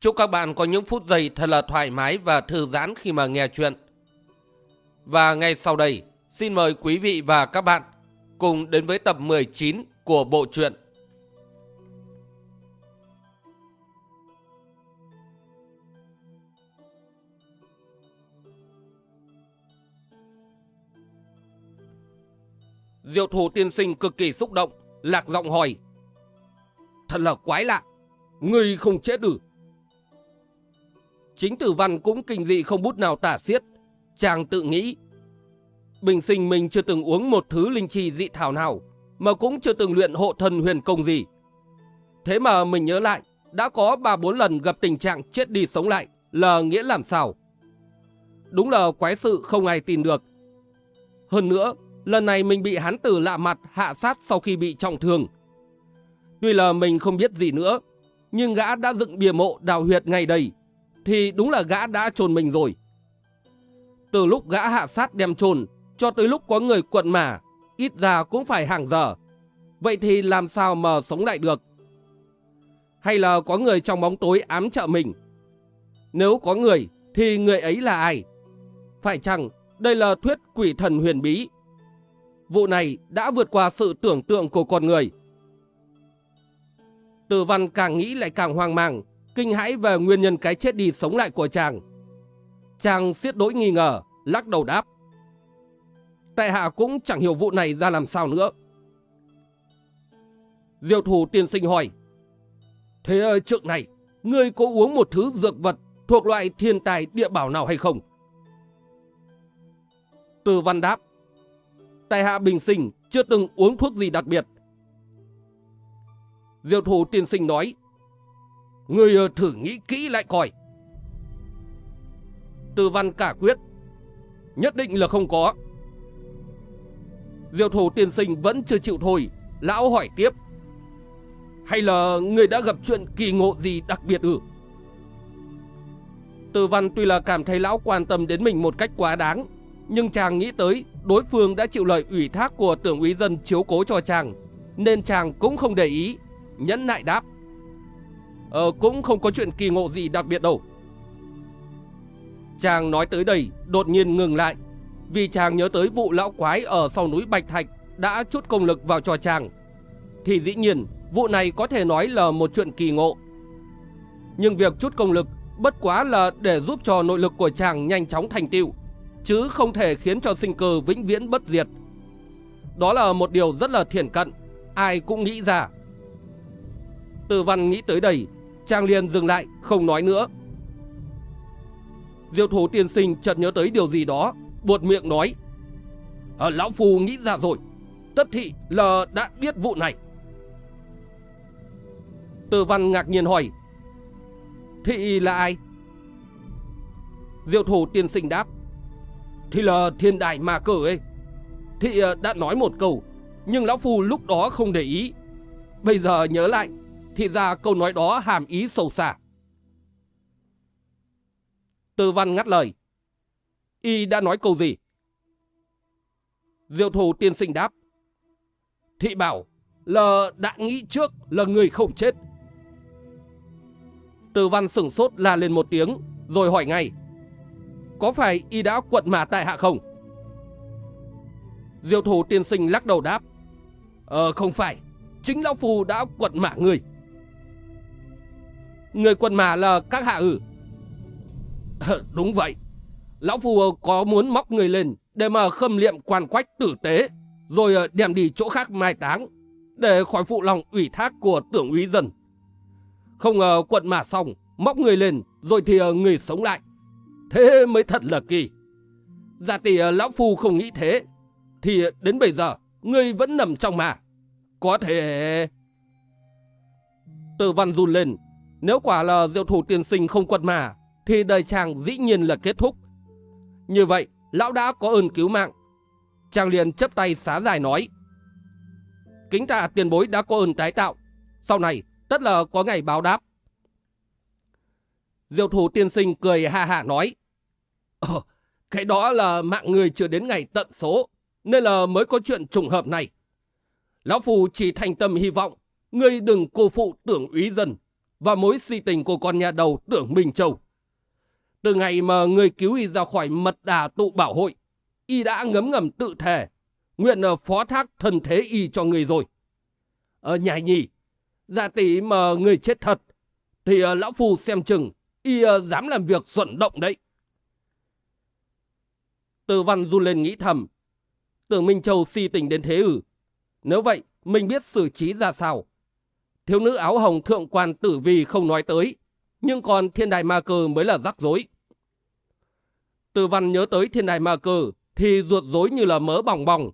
Chúc các bạn có những phút giây thật là thoải mái và thư giãn khi mà nghe chuyện. Và ngay sau đây, xin mời quý vị và các bạn cùng đến với tập 19 của bộ truyện. Diệu thủ tiên sinh cực kỳ xúc động, lạc giọng hỏi. Thật là quái lạ, ngươi không chết được. Chính tử văn cũng kinh dị không bút nào tả xiết. Chàng tự nghĩ. Bình sinh mình chưa từng uống một thứ linh chi dị thảo nào, mà cũng chưa từng luyện hộ thần huyền công gì. Thế mà mình nhớ lại, đã có ba bốn lần gặp tình trạng chết đi sống lại, là nghĩa làm sao? Đúng là quái sự không ai tin được. Hơn nữa, lần này mình bị hắn tử lạ mặt hạ sát sau khi bị trọng thương. Tuy là mình không biết gì nữa, nhưng gã đã dựng bìa mộ đào huyệt ngay đây, thì đúng là gã đã trồn mình rồi. Từ lúc gã hạ sát đem trồn, cho tới lúc có người quận mà, ít ra cũng phải hàng giờ. Vậy thì làm sao mà sống lại được? Hay là có người trong bóng tối ám trợ mình? Nếu có người, thì người ấy là ai? Phải chăng đây là thuyết quỷ thần huyền bí? Vụ này đã vượt qua sự tưởng tượng của con người. Từ văn càng nghĩ lại càng hoang mang, kinh hãi về nguyên nhân cái chết đi sống lại của chàng. Chàng siết đối nghi ngờ, lắc đầu đáp. Tại hạ cũng chẳng hiểu vụ này ra làm sao nữa. Diệu thủ tiên sinh hỏi. Thế trượng này, ngươi có uống một thứ dược vật thuộc loại thiên tài địa bảo nào hay không? Từ văn đáp. Tại hạ bình sinh chưa từng uống thuốc gì đặc biệt. Diệu thủ tiên sinh nói. Ngươi ờ, thử nghĩ kỹ lại coi. Từ văn cả quyết. Nhất định là không có. Diệu thủ tiên sinh vẫn chưa chịu thôi. Lão hỏi tiếp. Hay là người đã gặp chuyện kỳ ngộ gì đặc biệt ư? Từ văn tuy là cảm thấy lão quan tâm đến mình một cách quá đáng. Nhưng chàng nghĩ tới đối phương đã chịu lời ủy thác của tưởng úy dân chiếu cố cho chàng. Nên chàng cũng không để ý. Nhẫn nại đáp. Ờ, cũng không có chuyện kỳ ngộ gì đặc biệt đâu. Chàng nói tới đây, đột nhiên ngừng lại. Vì chàng nhớ tới vụ lão quái ở sau núi Bạch Thạch đã chút công lực vào cho chàng. Thì dĩ nhiên, vụ này có thể nói là một chuyện kỳ ngộ. Nhưng việc chút công lực bất quá là để giúp cho nội lực của chàng nhanh chóng thành tựu, chứ không thể khiến cho sinh cơ vĩnh viễn bất diệt. Đó là một điều rất là thiển cận, ai cũng nghĩ ra. Từ văn nghĩ tới đây, Trang liền dừng lại, không nói nữa. Diệu thủ tiên sinh chợt nhớ tới điều gì đó, buột miệng nói. Ờ, lão Phu nghĩ ra rồi, tất thị là đã biết vụ này. Từ văn ngạc nhiên hỏi. Thị là ai? Diệu thủ tiên sinh đáp. Thì là thiên đại mà cử ấy. Thị ờ, đã nói một câu, nhưng lão Phu lúc đó không để ý. Bây giờ nhớ lại, thì ra câu nói đó hàm ý sâu xa. Tư văn ngắt lời. Y đã nói câu gì? Diệu thủ tiên sinh đáp. Thị bảo là đã nghĩ trước là người không chết. Tư văn sửng sốt la lên một tiếng rồi hỏi ngay. Có phải y đã quận mà tại hạ không? Diệu thủ tiên sinh lắc đầu đáp. Ờ không phải, chính lão phù đã quận mã người. Người quần mà là các hạ ử. Ờ, đúng vậy. Lão Phu có muốn móc người lên để mà khâm liệm quan quách tử tế, rồi ờ, đem đi chỗ khác mai táng, để khỏi phụ lòng ủy thác của tưởng úy dân. Không ngờ quận mà xong, móc người lên, rồi thì ờ, người sống lại. Thế mới thật là kỳ. Giả tỷ Lão Phu không nghĩ thế, thì đến bây giờ, người vẫn nằm trong mà. Có thể... Từ văn run lên, nếu quả là diệu thủ tiên sinh không quật mà, thì đời chàng dĩ nhiên là kết thúc. Như vậy, lão đã có ơn cứu mạng. Chàng liền chấp tay xá dài nói. Kính tạ tiền bối đã có ơn tái tạo. Sau này, tất là có ngày báo đáp. Diệu thủ tiên sinh cười ha hạ nói. Ờ, cái đó là mạng người chưa đến ngày tận số, nên là mới có chuyện trùng hợp này. Lão Phù chỉ thành tâm hy vọng, ngươi đừng cô phụ tưởng úy dân và mối si tình của con nhà đầu tưởng Minh Châu. Từ ngày mà người cứu y ra khỏi mật đà tụ bảo hội, y đã ngấm ngầm tự thề, nguyện ờ, phó thác thân thế y cho người rồi. Ờ, Ở nhà nhì, giả tỷ mà người chết thật, thì ờ, lão phu xem chừng, y dám làm việc xuẩn động đấy. Từ văn run lên nghĩ thầm, tưởng Minh Châu si tình đến thế ư. Nếu vậy, mình biết xử trí ra sao. Thiếu nữ áo hồng thượng quan tử vì không nói tới, nhưng còn thiên đại ma cơ mới là rắc rối. Từ văn nhớ tới thiên đại ma cơ thì ruột rối như là mỡ bỏng bỏng.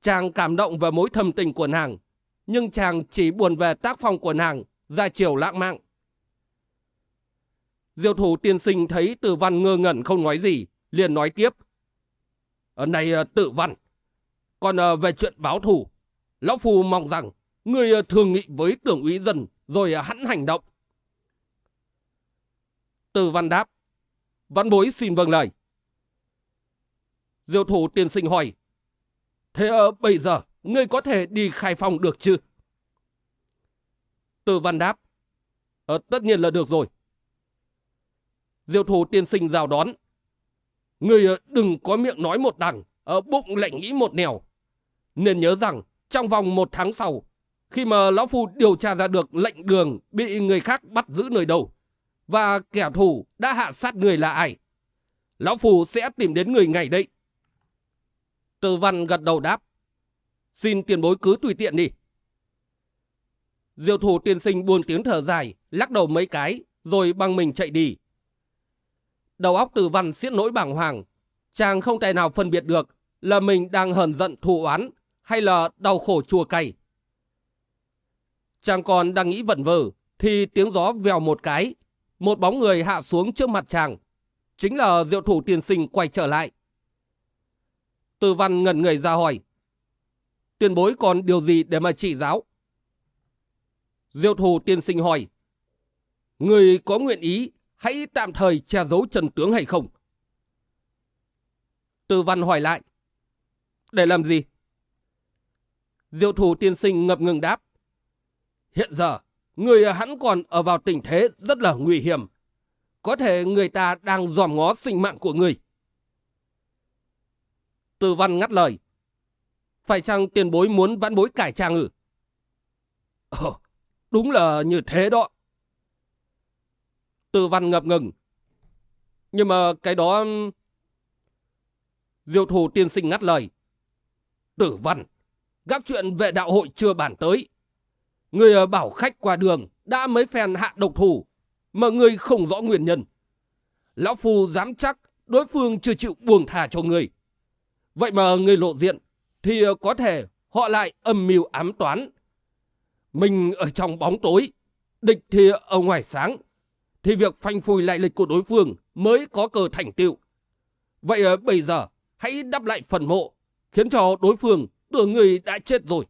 Chàng cảm động về mối thâm tình của nàng, nhưng chàng chỉ buồn về tác phong của nàng, ra chiều lãng mạn. Diệu thủ tiên sinh thấy tử văn ngơ ngẩn không nói gì, liền nói tiếp. Ở này ờ, tử văn, còn ờ, về chuyện báo thù, Lão Phu mong rằng người ờ, thường nghị với tưởng úy dần rồi ờ, hẵn hành động. Từ văn đáp, văn bối xin vâng lời. Diệu thủ tiên sinh hỏi, thế uh, bây giờ ngươi có thể đi khai phòng được chứ? Từ văn đáp, uh, tất nhiên là được rồi. Diệu thủ tiên sinh rào đón, Người đừng có miệng nói một đằng, ở bụng lại nghĩ một nẻo. Nên nhớ rằng, trong vòng một tháng sau, khi mà Lão Phu điều tra ra được lệnh đường bị người khác bắt giữ nơi đầu, và kẻ thù đã hạ sát người là ai, Lão Phu sẽ tìm đến người ngày đấy. Từ văn gật đầu đáp. Xin tiền bối cứ tùy tiện đi. Diệu thủ tiên sinh buồn tiếng thở dài, lắc đầu mấy cái, rồi băng mình chạy đi. Đầu óc từ văn xiết nỗi bảng hoàng. Chàng không thể nào phân biệt được là mình đang hờn giận thù oán hay là đau khổ chua cay. Chàng còn đang nghĩ vẩn vờ, thì tiếng gió vèo một cái. Một bóng người hạ xuống trước mặt chàng. Chính là diệu thủ tiên sinh quay trở lại. Từ văn ngẩn người ra hỏi. Tiền bối còn điều gì để mà chỉ giáo? Diệu thủ tiên sinh hỏi. Người có nguyện ý hãy tạm thời che giấu trần tướng hay không? Từ văn hỏi lại. Để làm gì? Diệu thủ tiên sinh ngập ngừng đáp. Hiện giờ, người hắn còn ở vào tình thế rất là nguy hiểm. Có thể người ta đang dòm ngó sinh mạng của người. Từ văn ngắt lời. Phải chăng tiền bối muốn vãn bối cải trang ư? Ồ, đúng là như thế đó. Tư văn ngập ngừng. Nhưng mà cái đó... Diệu thủ tiên sinh ngắt lời. Tử văn, các chuyện về đạo hội chưa bàn tới. Người ờ, bảo khách qua đường đã mấy phen hạ độc thủ, mà người không rõ nguyên nhân. Lão Phu dám chắc đối phương chưa chịu buông thả cho người. Vậy mà người lộ diện, thì ờ, có thể họ lại âm mưu ám toán. Mình ở trong bóng tối, địch thì ở ngoài sáng, thì việc phanh phui lại lịch của đối phương mới có cơ thành tựu. Vậy ờ, bây giờ hãy đắp lại phần mộ, khiến cho đối phương tưởng người đã chết rồi.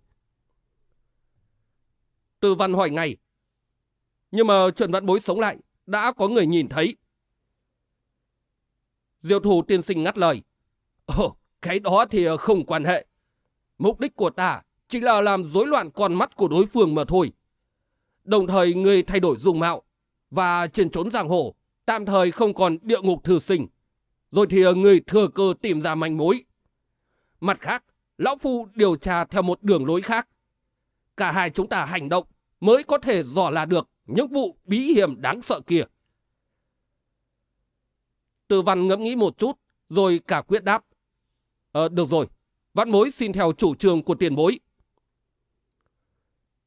Từ văn hỏi ngay. Nhưng mà chuyện vạn bối sống lại, đã có người nhìn thấy. Diệu thủ tiên sinh ngắt lời. Ồ, cái đó thì không quan hệ. Mục đích của ta chỉ là làm rối loạn con mắt của đối phương mà thôi. Đồng thời người thay đổi dung mạo, và trên trốn giang hồ, tạm thời không còn địa ngục thư sinh. Rồi thì người thừa cơ tìm ra manh mối. Mặt khác, Lão Phu điều tra theo một đường lối khác. Cả hai chúng ta hành động mới có thể dò là được những vụ bí hiểm đáng sợ kia. Từ văn ngẫm nghĩ một chút, rồi cả quyết đáp. Ờ, được rồi, vãn mối xin theo chủ trương của tiền bối.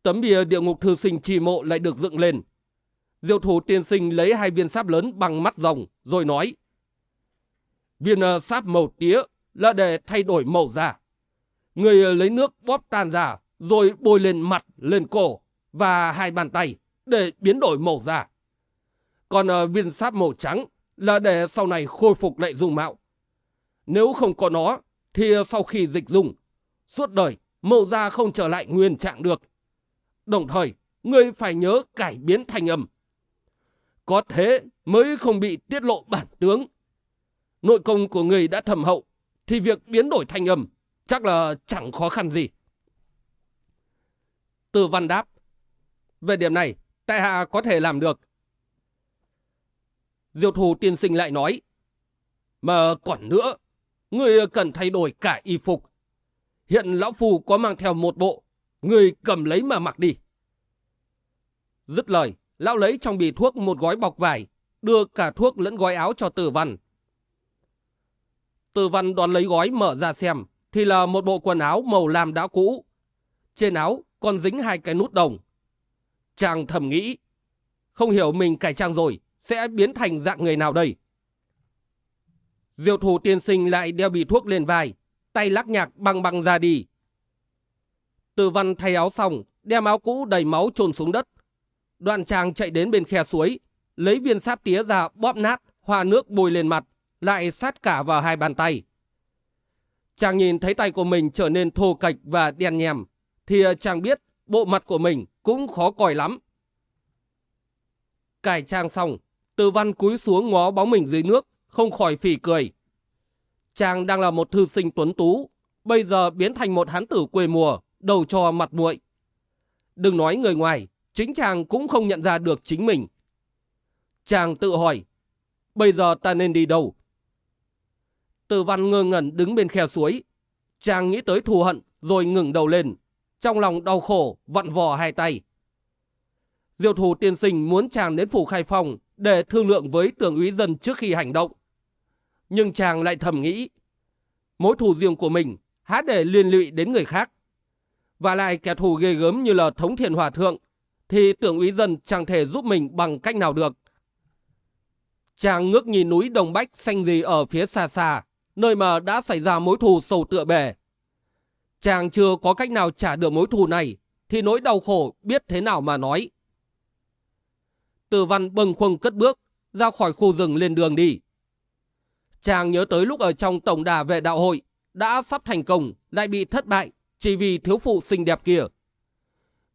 Tấm bìa địa ngục thư sinh trì mộ lại được dựng lên, Diệu thủ tiên sinh lấy hai viên sáp lớn bằng mắt rồng, rồi nói. Viên ờ, sáp màu tía là để thay đổi màu da. Người lấy nước bóp tan ra, rồi bôi lên mặt, lên cổ và hai bàn tay để biến đổi màu da. Còn ờ, viên sáp màu trắng là để sau này khôi phục lại dung mạo. Nếu không có nó, thì sau khi dịch dùng, suốt đời màu da không trở lại nguyên trạng được. Đồng thời, ngươi phải nhớ cải biến thành âm. Có thế mới không bị tiết lộ bản tướng. Nội công của người đã thầm hậu, thì việc biến đổi thành âm chắc là chẳng khó khăn gì. Từ văn đáp. Về điểm này, tại hạ có thể làm được. Diệu thù tiên sinh lại nói. Mà còn nữa, người cần thay đổi cả y phục. Hiện lão phù có mang theo một bộ, người cầm lấy mà mặc đi. Dứt lời, lão lấy trong bì thuốc một gói bọc vải, đưa cả thuốc lẫn gói áo cho tử văn. Tử văn đón lấy gói mở ra xem, thì là một bộ quần áo màu lam đã cũ. Trên áo còn dính hai cái nút đồng. Chàng thầm nghĩ, không hiểu mình cải trang rồi, sẽ biến thành dạng người nào đây? Diệu thủ tiên sinh lại đeo bị thuốc lên vai, tay lắc nhạc băng băng ra đi. Từ văn thay áo xong, đem áo cũ đầy máu trồn xuống đất. Đoạn chàng chạy đến bên khe suối, lấy viên sáp tía ra bóp nát, hoa nước bôi lên mặt, lại sát cả vào hai bàn tay. Chàng nhìn thấy tay của mình trở nên thô kệch và đen nhèm, thì chàng biết bộ mặt của mình cũng khó coi lắm. Cải trang xong, từ văn cúi xuống ngó bóng mình dưới nước, không khỏi phỉ cười. Chàng đang là một thư sinh tuấn tú, bây giờ biến thành một hán tử quê mùa, đầu trò mặt muội. Đừng nói người ngoài, chính chàng cũng không nhận ra được chính mình. Chàng tự hỏi, bây giờ ta nên đi đâu? Từ văn ngơ ngẩn đứng bên khe suối. Chàng nghĩ tới thù hận rồi ngừng đầu lên. Trong lòng đau khổ, vặn vò hai tay. Diệu thủ tiên sinh muốn chàng đến phủ khai phòng để thương lượng với tưởng úy dân trước khi hành động. Nhưng chàng lại thầm nghĩ, mối thù riêng của mình há để liên lụy đến người khác. Và lại kẻ thù ghê gớm như là thống thiền hòa thượng, thì tưởng úy dân chẳng thể giúp mình bằng cách nào được. Chàng ngước nhìn núi Đồng Bách xanh gì ở phía xa xa, nơi mà đã xảy ra mối thù sầu tựa bề. Chàng chưa có cách nào trả được mối thù này, thì nỗi đau khổ biết thế nào mà nói. Từ văn bâng khuâng cất bước, ra khỏi khu rừng lên đường đi. Chàng nhớ tới lúc ở trong tổng đà vệ đạo hội, đã sắp thành công, lại bị thất bại, chỉ vì thiếu phụ xinh đẹp kia.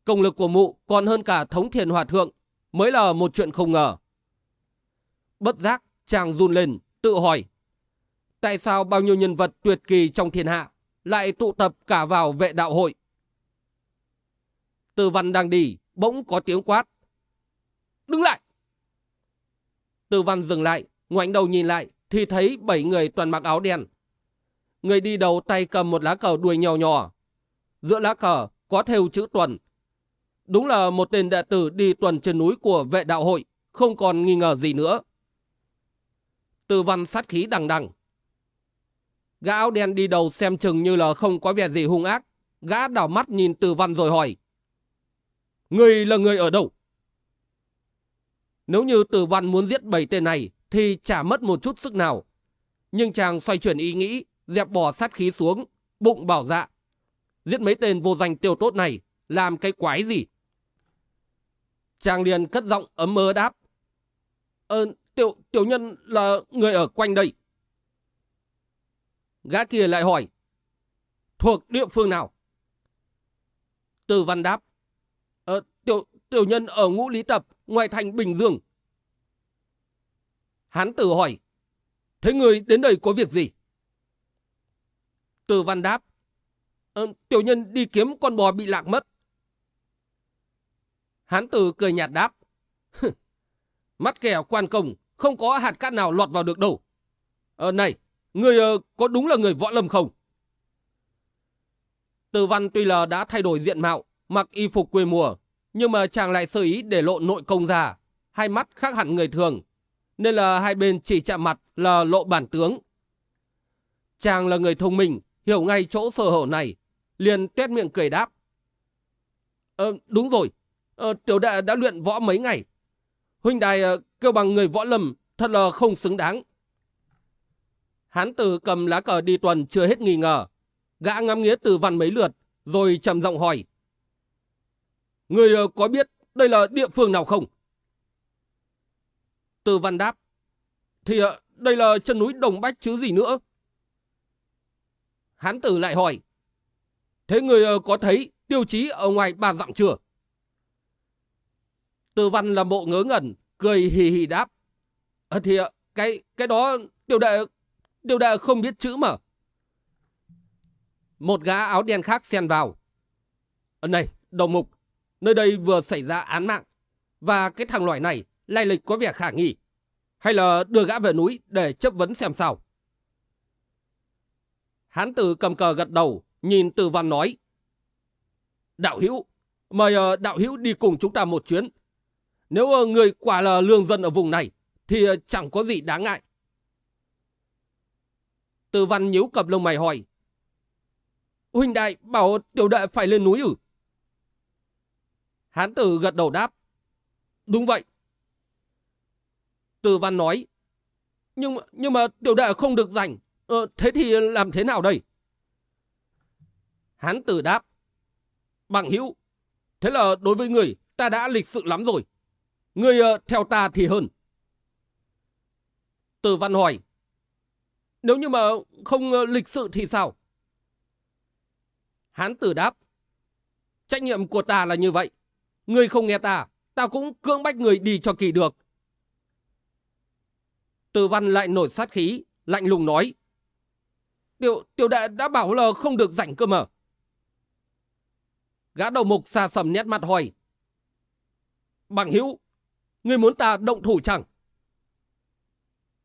Công lực của mụ còn hơn cả thống thiền hòa thượng, mới là một chuyện không ngờ. Bất giác, chàng run lên, tự hỏi. Tại sao bao nhiêu nhân vật tuyệt kỳ trong thiên hạ lại tụ tập cả vào vệ đạo hội? Từ văn đang đi, bỗng có tiếng quát. Đứng lại! Từ văn dừng lại, ngoảnh đầu nhìn lại, thì thấy bảy người toàn mặc áo đen. Người đi đầu tay cầm một lá cờ đuôi nhỏ nhỏ. Giữa lá cờ có thêu chữ tuần. Đúng là một tên đệ tử đi tuần trên núi của vệ đạo hội, không còn nghi ngờ gì nữa. Từ văn sát khí đằng đằng. Gã áo đen đi đầu xem chừng như là không có vẻ gì hung ác. Gã đảo mắt nhìn từ văn rồi hỏi. Người là người ở đâu? Nếu như từ văn muốn giết bảy tên này thì chả mất một chút sức nào. Nhưng chàng xoay chuyển ý nghĩ, dẹp bỏ sát khí xuống, bụng bảo dạ. Giết mấy tên vô danh tiêu tốt này, làm cái quái gì? Chàng liền cất giọng ấm mơ đáp. Ờ, tiểu, tiểu nhân là người ở quanh đây. Gã kia lại hỏi. Thuộc địa phương nào? Từ văn đáp. Ờ, tiểu, tiểu nhân ở ngũ lý tập, ngoài thành Bình Dương. Hán tử hỏi. Thế người đến đây có việc gì? Từ văn đáp. Ờ, tiểu nhân đi kiếm con bò bị lạc mất. Hán tử cười nhạt đáp. Mắt kẻ quan công, không có hạt cát nào lọt vào được đâu. Ờ này, người uh, có đúng là người võ lâm không? Từ văn tuy là đã thay đổi diện mạo, mặc y phục quê mùa, nhưng mà chàng lại sơ ý để lộ nội công ra, hai mắt khác hẳn người thường, nên là hai bên chỉ chạm mặt là lộ bản tướng. Chàng là người thông minh, hiểu ngay chỗ sơ hở này, liền tuét miệng cười đáp. Ờ, đúng rồi, ờ, tiểu đệ đã luyện võ mấy ngày. Huynh đài ờ, kêu bằng người võ lâm, thật là không xứng đáng. Hán tử cầm lá cờ đi tuần chưa hết nghi ngờ. Gã ngắm nghía từ văn mấy lượt, rồi trầm giọng hỏi. Người ờ, có biết đây là địa phương nào không? Từ văn đáp. Thì ờ, đây là chân núi Đồng Bách chứ gì nữa. Hán tử lại hỏi. Thế người ờ, có thấy tiêu chí ở ngoài ba dặm chưa? Từ văn làm bộ ngớ ngẩn, cười hì hì đáp. À, thì cái cái đó tiểu đệ đều đã không biết chữ mà. Một gã áo đen khác xen vào. Này, đồng mục, nơi đây vừa xảy ra án mạng. Và cái thằng loại này lai lịch có vẻ khả nghi. Hay là đưa gã về núi để chấp vấn xem sao? Hán tử cầm cờ gật đầu, nhìn từ văn nói. Đạo hữu, mời ờ, đạo hữu đi cùng chúng ta một chuyến. Nếu ờ, người quả là lương dân ở vùng này, thì ờ, chẳng có gì đáng ngại. Từ văn nhíu cặp lông mày hỏi. Huynh đại bảo tiểu đệ phải lên núi ử? Hán tử gật đầu đáp. Đúng vậy. Từ văn nói. Nhưng nhưng mà tiểu đệ không được rảnh. Ờ, thế thì làm thế nào đây? Hán tử đáp. Bằng hữu, thế là đối với người ta đã lịch sự lắm rồi. Người uh, theo ta thì hơn. Từ văn hỏi. Nếu như mà không ờ, lịch sự thì sao? Hán tử đáp. Trách nhiệm của ta là như vậy. Người không nghe ta, ta cũng cưỡng bách người đi cho kỳ được. Từ văn lại nổi sát khí, lạnh lùng nói. Tiểu, tiểu đệ đã bảo là không được rảnh cơ mà. Gã đầu mục xa sầm nét mặt hỏi. Bằng hữu, người muốn ta động thủ chẳng?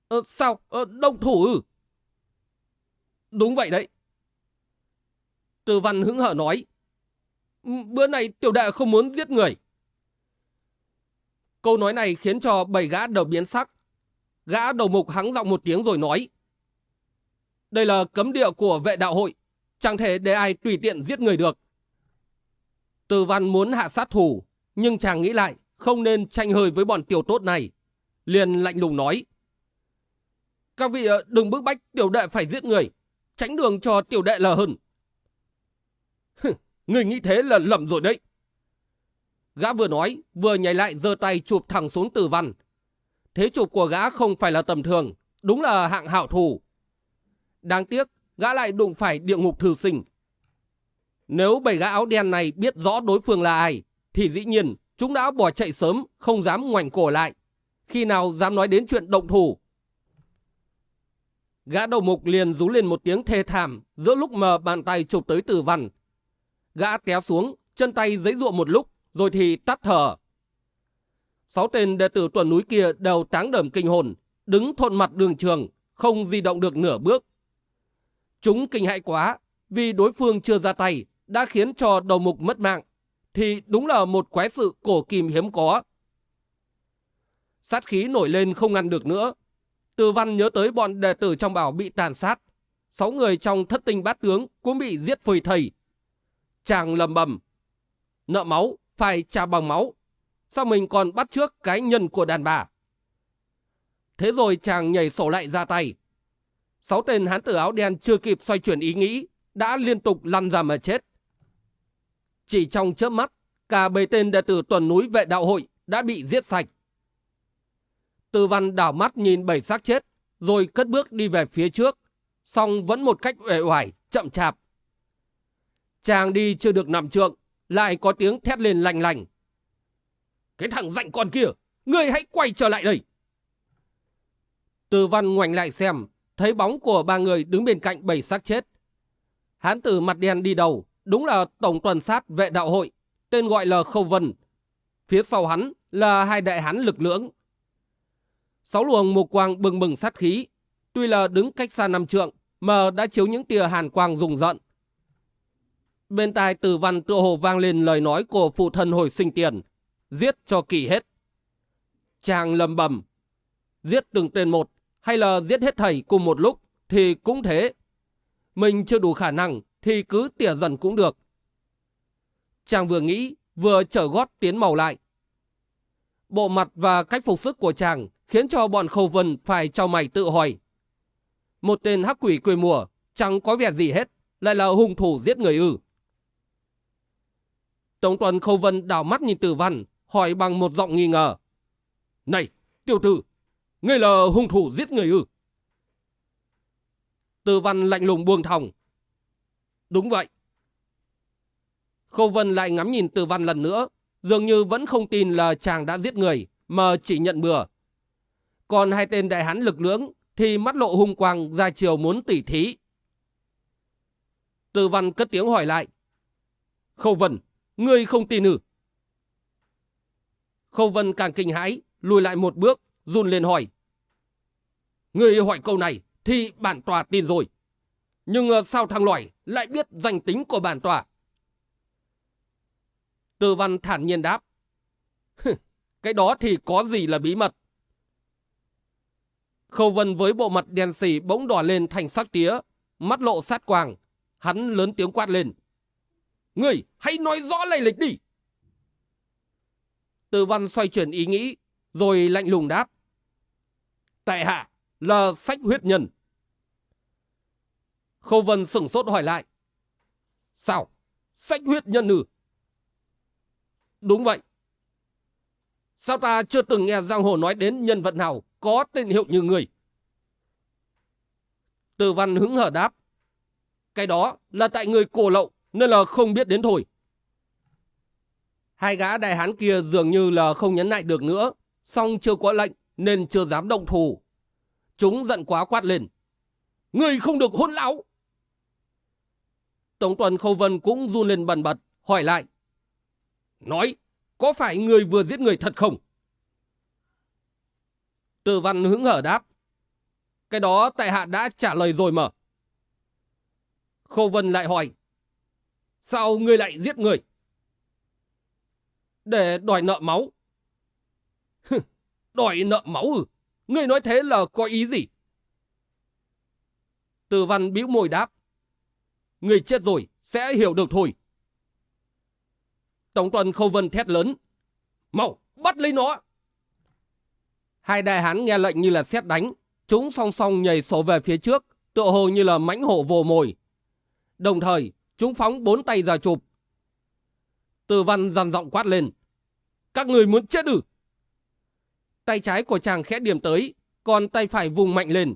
Ờ, sao? Ờ, động thủ ư? Đúng vậy đấy. Từ văn hứng hở nói. Bữa này tiểu đệ không muốn giết người. Câu nói này khiến cho bảy gã đầu biến sắc. Gã đầu mục hắng giọng một tiếng rồi nói. Đây là cấm địa của vệ đạo hội. Chẳng thể để ai tùy tiện giết người được. Từ văn muốn hạ sát thủ, nhưng chàng nghĩ lại không nên tranh hơi với bọn tiểu tốt này. Liền lạnh lùng nói. Các vị ờ, đừng bức bách tiểu đệ phải giết người. Tránh đường cho tiểu đệ là hơn. Người nghĩ thế là lầm rồi đấy. Gã vừa nói, vừa nhảy lại giơ tay chụp thẳng xuống từ văn. Thế chụp của gã không phải là tầm thường, đúng là hạng hảo thủ. Đáng tiếc, gã lại đụng phải địa ngục thư sinh. Nếu bảy gã áo đen này biết rõ đối phương là ai, thì dĩ nhiên chúng đã bỏ chạy sớm, không dám ngoảnh cổ lại. Khi nào dám nói đến chuyện động thủ. Gã đầu mục liền rú lên một tiếng thê thảm giữa lúc mờ, bàn tay chụp tới tử văn. Gã té xuống, chân tay giấy ruộng một lúc, rồi thì tắt thở. Sáu tên đệ tử tuần núi kia đều táng đờm kinh hồn, đứng thôn mặt đường trường, không di động được nửa bước. Chúng kinh hại quá, vì đối phương chưa ra tay, đã khiến cho đầu mục mất mạng, thì đúng là một quái sự cổ kim hiếm có. Sát khí nổi lên không ngăn được nữa. Từ văn nhớ tới bọn đệ tử trong bảo bị tàn sát. Sáu người trong thất tinh bát tướng cũng bị giết phơi thầy. Chàng lầm bầm. Nợ máu, phải trả bằng máu. Sao mình còn bắt trước cái nhân của đàn bà? Thế rồi chàng nhảy sổ lại ra tay. Sáu tên hán tử áo đen chưa kịp xoay chuyển ý nghĩ, đã liên tục lăn ra mà chết. Chỉ trong chớp mắt, cả bảy tên đệ tử tuần núi vệ đạo hội đã bị giết sạch. Tư văn đảo mắt nhìn bảy xác chết, rồi cất bước đi về phía trước, song vẫn một cách uể oải, chậm chạp. Chàng đi chưa được nằm trượng, lại có tiếng thét lên lành lành. Cái thằng rạnh con kia, ngươi hãy quay trở lại đây. Tư văn ngoảnh lại xem, thấy bóng của ba người đứng bên cạnh bảy xác chết. Hán tử mặt đen đi đầu, đúng là tổng tuần sát vệ đạo hội, tên gọi là Khâu Vân. Phía sau hắn là hai đại hán lực lưỡng. Sáu luồng mục quang bừng bừng sát khí, tuy là đứng cách xa năm trượng, mà đã chiếu những tia hàn quang rùng rợn. Bên tai từ văn tựa hồ vang lên lời nói của phụ thân hồi sinh tiền, giết cho kỳ hết. Chàng lầm bầm, giết từng tên một, hay là giết hết thầy cùng một lúc, thì cũng thế. Mình chưa đủ khả năng, thì cứ tỉa dần cũng được. Chàng vừa nghĩ, vừa trở gót tiến màu lại. Bộ mặt và cách phục sức của chàng khiến cho bọn khâu vân phải cho mày tự hỏi. Một tên hắc quỷ quê mùa, chẳng có vẻ gì hết, lại là hung thủ giết người ư. Tống tuần khâu vân đảo mắt nhìn tử văn, hỏi bằng một giọng nghi ngờ. Này, tiểu tử, Ngươi là hung thủ giết người ư? Từ văn lạnh lùng buông thòng. Đúng vậy. Khâu Vân lại ngắm nhìn Từ văn lần nữa, dường như vẫn không tin là chàng đã giết người, mà chỉ nhận bừa. Còn hai tên đại hán lực lưỡng thì mắt lộ hung quang ra chiều muốn tỉ thí. Từ văn cất tiếng hỏi lại. Khâu Vân, ngươi không tin ư? Khâu Vân càng kinh hãi, lùi lại một bước, run lên hỏi. Ngươi hỏi câu này thì bản tòa tin rồi. Nhưng ờ, sao thằng lỏi lại biết danh tính của bản tòa? Từ văn thản nhiên đáp. Cái đó thì có gì là bí mật? Khâu Vân với bộ mặt đen sì bỗng đỏ lên thành sắc tía, mắt lộ sát quàng. Hắn lớn tiếng quát lên. Người hãy nói rõ lây lịch đi. Từ văn xoay chuyển ý nghĩ, rồi lạnh lùng đáp. Tại hạ là sách huyết nhân. Khâu Vân sửng sốt hỏi lại. Sao? Sách huyết nhân ư? Đúng vậy. Sao ta chưa từng nghe giang hồ nói đến nhân vật nào có tên hiệu như người? Từ văn hứng hở đáp. Cái đó là tại người cổ lậu nên là không biết đến thôi. Hai gã đại hán kia dường như là không nhấn lại được nữa, song chưa có lệnh nên chưa dám động thủ. Chúng giận quá quát lên. Người không được hôn lão! Tống tuần Khâu Vân cũng run lên bần bật, hỏi lại. Nói, có phải người vừa giết người thật không? Từ văn hứng hở đáp. Cái đó tại hạ đã trả lời rồi mà. Khâu Vân lại hỏi. Sao ngươi lại giết người? Để đòi nợ máu. đòi nợ máu ư? Ngươi nói thế là có ý gì? Từ văn bĩu môi đáp. Người chết rồi, sẽ hiểu được thôi. Tổng tuần Khâu Vân thét lớn. Mau, bắt lấy nó! Hai đại hán nghe lệnh như là xét đánh. Chúng song song nhảy sổ về phía trước, tựa hồ như là mãnh hổ vồ mồi. Đồng thời, chúng phóng bốn tay ra chụp. Từ văn dằn giọng quát lên. Các người muốn chết ư? Tay trái của chàng khẽ điểm tới, còn tay phải vùng mạnh lên.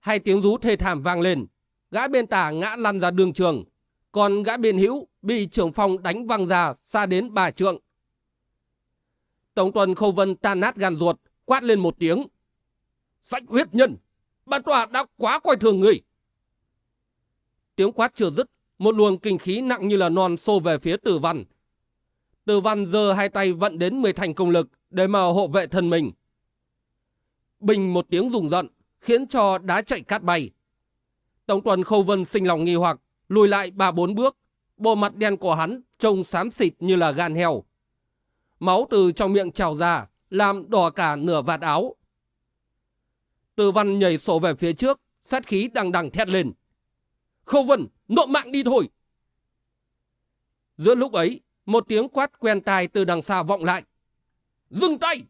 Hai tiếng rú thê thảm vang lên. Gã bên tả ngã lăn ra đường trường, còn gã bên hữu bị trưởng phòng đánh văng ra xa đến bà trượng. Tổng tuần Khâu Vân tan nát gan ruột, quát lên một tiếng. Sách huyết nhân, bản tòa đã quá coi thường người. Tiếng quát chưa dứt, một luồng kinh khí nặng như là non xô về phía tử văn. Tử văn giơ hai tay vận đến 10 thành công lực để mà hộ vệ thân mình. Bình một tiếng rùng giận, khiến cho đá chạy cát bay. Tổng tuần Khâu Vân sinh lòng nghi hoặc, lùi lại ba bốn bước, bộ mặt đen của hắn trông xám xịt như là gan heo. Máu từ trong miệng trào ra, làm đỏ cả nửa vạt áo. Từ văn nhảy sổ về phía trước, sát khí đằng đằng thét lên. Khâu Vân, nộ mạng đi thôi. Giữa lúc ấy, một tiếng quát quen tai từ đằng xa vọng lại. Dừng tay!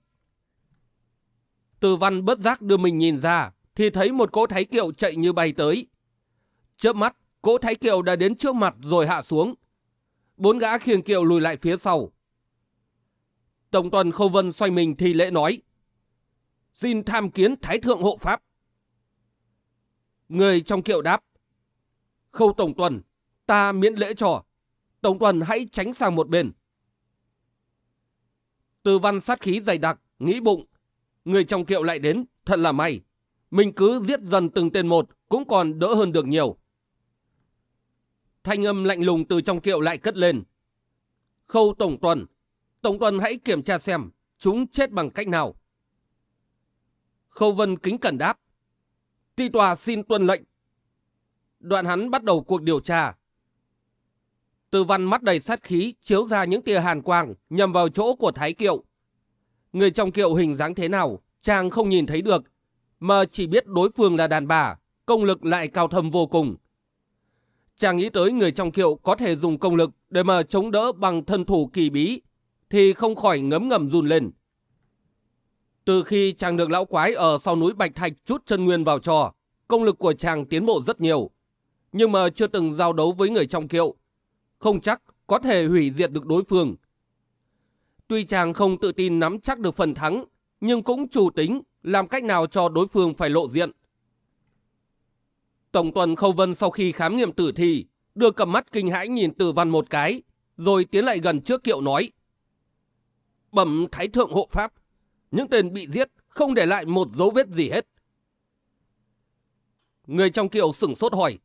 Từ văn bất giác đưa mình nhìn ra, thì thấy một cỗ thái kiệu chạy như bay tới. Chớp mắt, cỗ thái kiệu đã đến trước mặt rồi hạ xuống. Bốn gã khiêng kiệu lùi lại phía sau. Tổng tuần Khâu Vân xoay mình thì lễ nói. Xin tham kiến Thái Thượng Hộ Pháp. Người trong kiệu đáp. Khâu Tổng tuần, ta miễn lễ trò. Tổng tuần hãy tránh sang một bên. Từ văn sát khí dày đặc, nghĩ bụng. Người trong kiệu lại đến, thật là may. Mình cứ giết dần từng tên một, cũng còn đỡ hơn được nhiều. Thanh âm lạnh lùng từ trong kiệu lại cất lên. Khâu Tổng tuần, Tổng tuần hãy kiểm tra xem chúng chết bằng cách nào. Khâu Vân kính cẩn đáp. Ti tòa xin tuân lệnh. Đoạn hắn bắt đầu cuộc điều tra. Từ văn mắt đầy sát khí chiếu ra những tia hàn quang nhằm vào chỗ của Thái Kiệu. Người trong kiệu hình dáng thế nào, chàng không nhìn thấy được, mà chỉ biết đối phương là đàn bà, công lực lại cao thâm vô cùng. Chàng nghĩ tới người trong kiệu có thể dùng công lực để mà chống đỡ bằng thân thủ kỳ bí, thì không khỏi ngấm ngầm run lên. Từ khi chàng được lão quái ở sau núi Bạch Thạch chút chân nguyên vào trò, công lực của chàng tiến bộ rất nhiều. Nhưng mà chưa từng giao đấu với người trong kiệu. Không chắc có thể hủy diệt được đối phương. Tuy chàng không tự tin nắm chắc được phần thắng, nhưng cũng chủ tính làm cách nào cho đối phương phải lộ diện. Tổng tuần Khâu Vân sau khi khám nghiệm tử thi, đưa cầm mắt kinh hãi nhìn Tử Văn một cái, rồi tiến lại gần trước kiệu nói. Bẩm Thái Thượng Hộ Pháp, những tên bị giết không để lại một dấu vết gì hết. Người trong kiệu sửng sốt hỏi.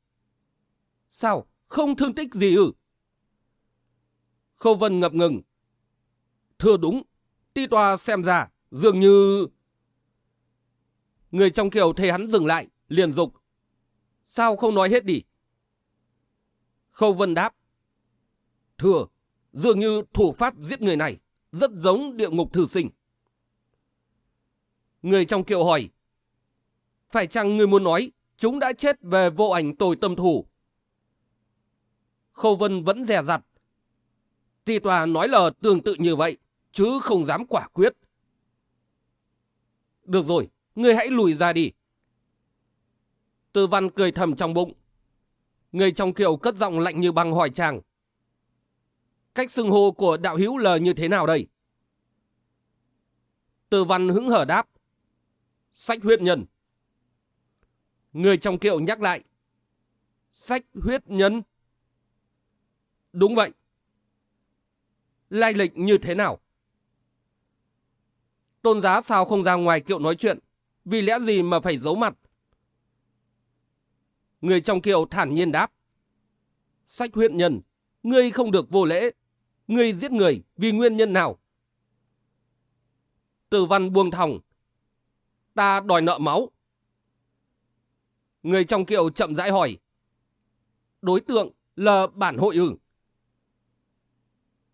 Sao? Không thương tích gì ư? Khâu Vân ngập ngừng. Thưa đúng, ti tòa xem ra, dường như... Người trong kiều thấy hắn dừng lại, liền dục. Sao không nói hết đi? Khâu Vân đáp. Thưa, dường như thủ pháp giết người này rất giống địa ngục thử sinh. Người trong kiệu hỏi. Phải chăng người muốn nói chúng đã chết về vô ảnh tồi tâm thủ? Khâu Vân vẫn dè dặt. Tì tòa nói lờ tương tự như vậy, chứ không dám quả quyết. Được rồi, ngươi hãy lùi ra đi. Tư văn cười thầm trong bụng. Người trong kiệu cất giọng lạnh như băng hỏi chàng. Cách xưng hô của đạo hữu lờ như thế nào đây? Tư văn hứng hở đáp. Sách huyết nhân. Người trong kiệu nhắc lại. Sách huyết nhân. Đúng vậy. Lai lịch như thế nào? Tôn giá sao không ra ngoài kiệu nói chuyện? Vì lẽ gì mà phải giấu mặt? Người trong kiệu thản nhiên đáp. Sách huyện nhân, ngươi không được vô lễ. Ngươi giết người vì nguyên nhân nào? Từ văn buông thòng. Ta đòi nợ máu. Người trong kiệu chậm rãi hỏi. Đối tượng là bản hội ư?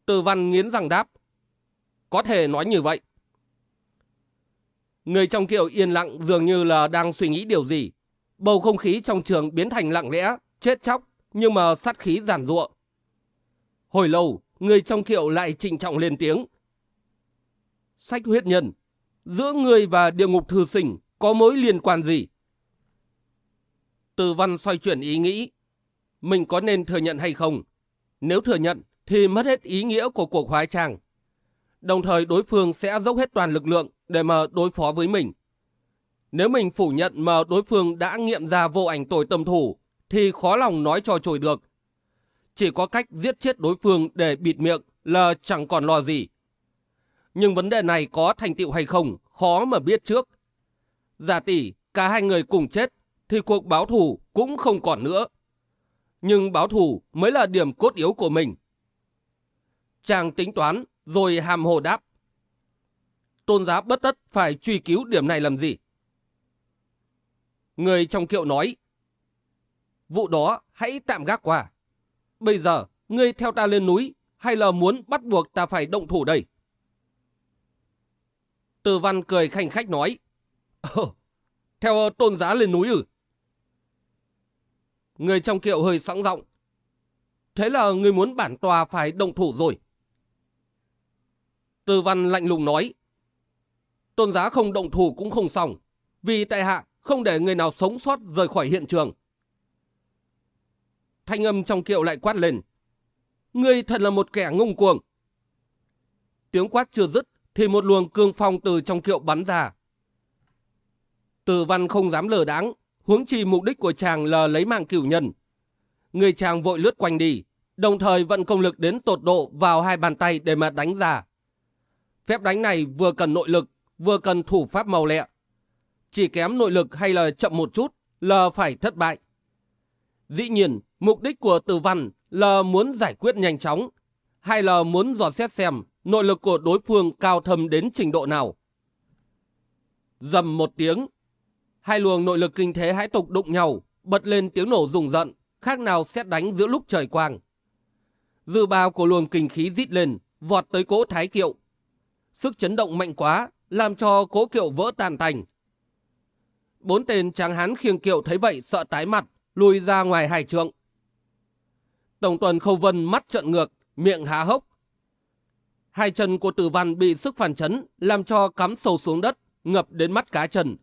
Từ văn nghiến răng đáp. Có thể nói như vậy. Người trong kiệu yên lặng dường như là đang suy nghĩ điều gì. Bầu không khí trong trường biến thành lặng lẽ, chết chóc, nhưng mà sát khí giản ruộng. Hồi lâu, người trong kiệu lại trịnh trọng lên tiếng. Sách huyết nhân, giữa người và địa ngục thư sinh có mối liên quan gì? Từ văn xoay chuyển ý nghĩ. Mình có nên thừa nhận hay không? Nếu thừa nhận, thì mất hết ý nghĩa của cuộc hóa trang. Đồng thời đối phương sẽ dốc hết toàn lực lượng để mà đối phó với mình. Nếu mình phủ nhận mà đối phương đã nghiệm ra vô ảnh tội tâm thủ, thì khó lòng nói cho trồi được. Chỉ có cách giết chết đối phương để bịt miệng là chẳng còn lo gì. Nhưng vấn đề này có thành tựu hay không, khó mà biết trước. Giả tỷ, cả hai người cùng chết, thì cuộc báo thù cũng không còn nữa. Nhưng báo thù mới là điểm cốt yếu của mình. Chàng tính toán, rồi hàm hồ đáp. Tôn giá bất tất phải truy cứu điểm này làm gì? Người trong kiệu nói, vụ đó hãy tạm gác qua. Bây giờ, ngươi theo ta lên núi, hay là muốn bắt buộc ta phải động thủ đây? Từ văn cười khanh khách nói, Ờ, theo tôn giá lên núi ư? Người trong kiệu hơi sẵn giọng Thế là người muốn bản tòa phải động thủ rồi. Từ văn lạnh lùng nói, tôn giá không động thủ cũng không xong, vì tại hạ không để người nào sống sót rời khỏi hiện trường. Thanh âm trong kiệu lại quát lên, ngươi thật là một kẻ ngông cuồng. Tiếng quát chưa dứt, thì một luồng cương phong từ trong kiệu bắn ra. Từ văn không dám lờ đáng, huống chi mục đích của chàng là lấy mạng cửu nhân. Người chàng vội lướt quanh đi, đồng thời vận công lực đến tột độ vào hai bàn tay để mà đánh ra. Phép đánh này vừa cần nội lực, vừa cần thủ pháp màu lẹ. Chỉ kém nội lực hay là chậm một chút là phải thất bại. Dĩ nhiên, mục đích của tử văn là muốn giải quyết nhanh chóng, hay là muốn dò xét xem nội lực của đối phương cao thâm đến trình độ nào. Dầm một tiếng, hai luồng nội lực kinh thế hãi tục đụng nhau, bật lên tiếng nổ rùng rợn, khác nào xét đánh giữa lúc trời quang. Dư bao của luồng kinh khí rít lên, vọt tới cỗ thái kiệu, Sức chấn động mạnh quá, làm cho cố kiệu vỡ tàn tành. Bốn tên tráng hán khiêng kiệu thấy vậy sợ tái mặt, lùi ra ngoài hải trượng. Tổng tuần khâu vân mắt trợn ngược, miệng há hốc. Hai chân của tử văn bị sức phản chấn, làm cho cắm sâu xuống đất, ngập đến mắt cá chân.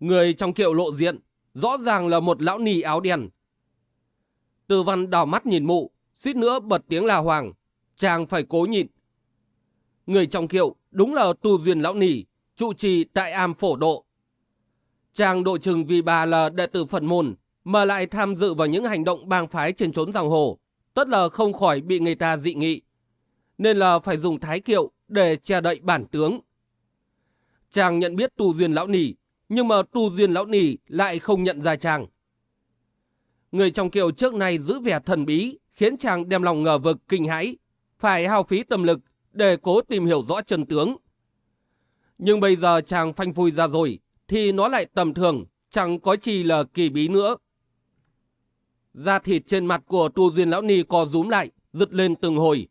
Người trong kiệu lộ diện, rõ ràng là một lão nì áo đen. Tử văn đảo mắt nhìn mụ, suýt nữa bật tiếng là hoàng. Chàng phải cố nhịn. Người trong kiệu đúng là tu duyên lão nỉ, trụ trì tại am phổ độ. Chàng đội trừng vì bà là đệ tử Phật môn, mà lại tham dự vào những hành động bang phái trên trốn giang hồ, tất là không khỏi bị người ta dị nghị. Nên là phải dùng thái kiệu để che đậy bản tướng. Chàng nhận biết tu duyên lão nỉ, nhưng mà tu duyên lão nỉ lại không nhận ra chàng. Người trong kiệu trước này giữ vẻ thần bí, khiến chàng đem lòng ngờ vực kinh hãi, phải hao phí tâm lực để cố tìm hiểu rõ chân tướng. Nhưng bây giờ chàng phanh phui ra rồi, thì nó lại tầm thường, chẳng có chi là kỳ bí nữa. Da thịt trên mặt của tu duyên lão ni co rúm lại, giật lên từng hồi.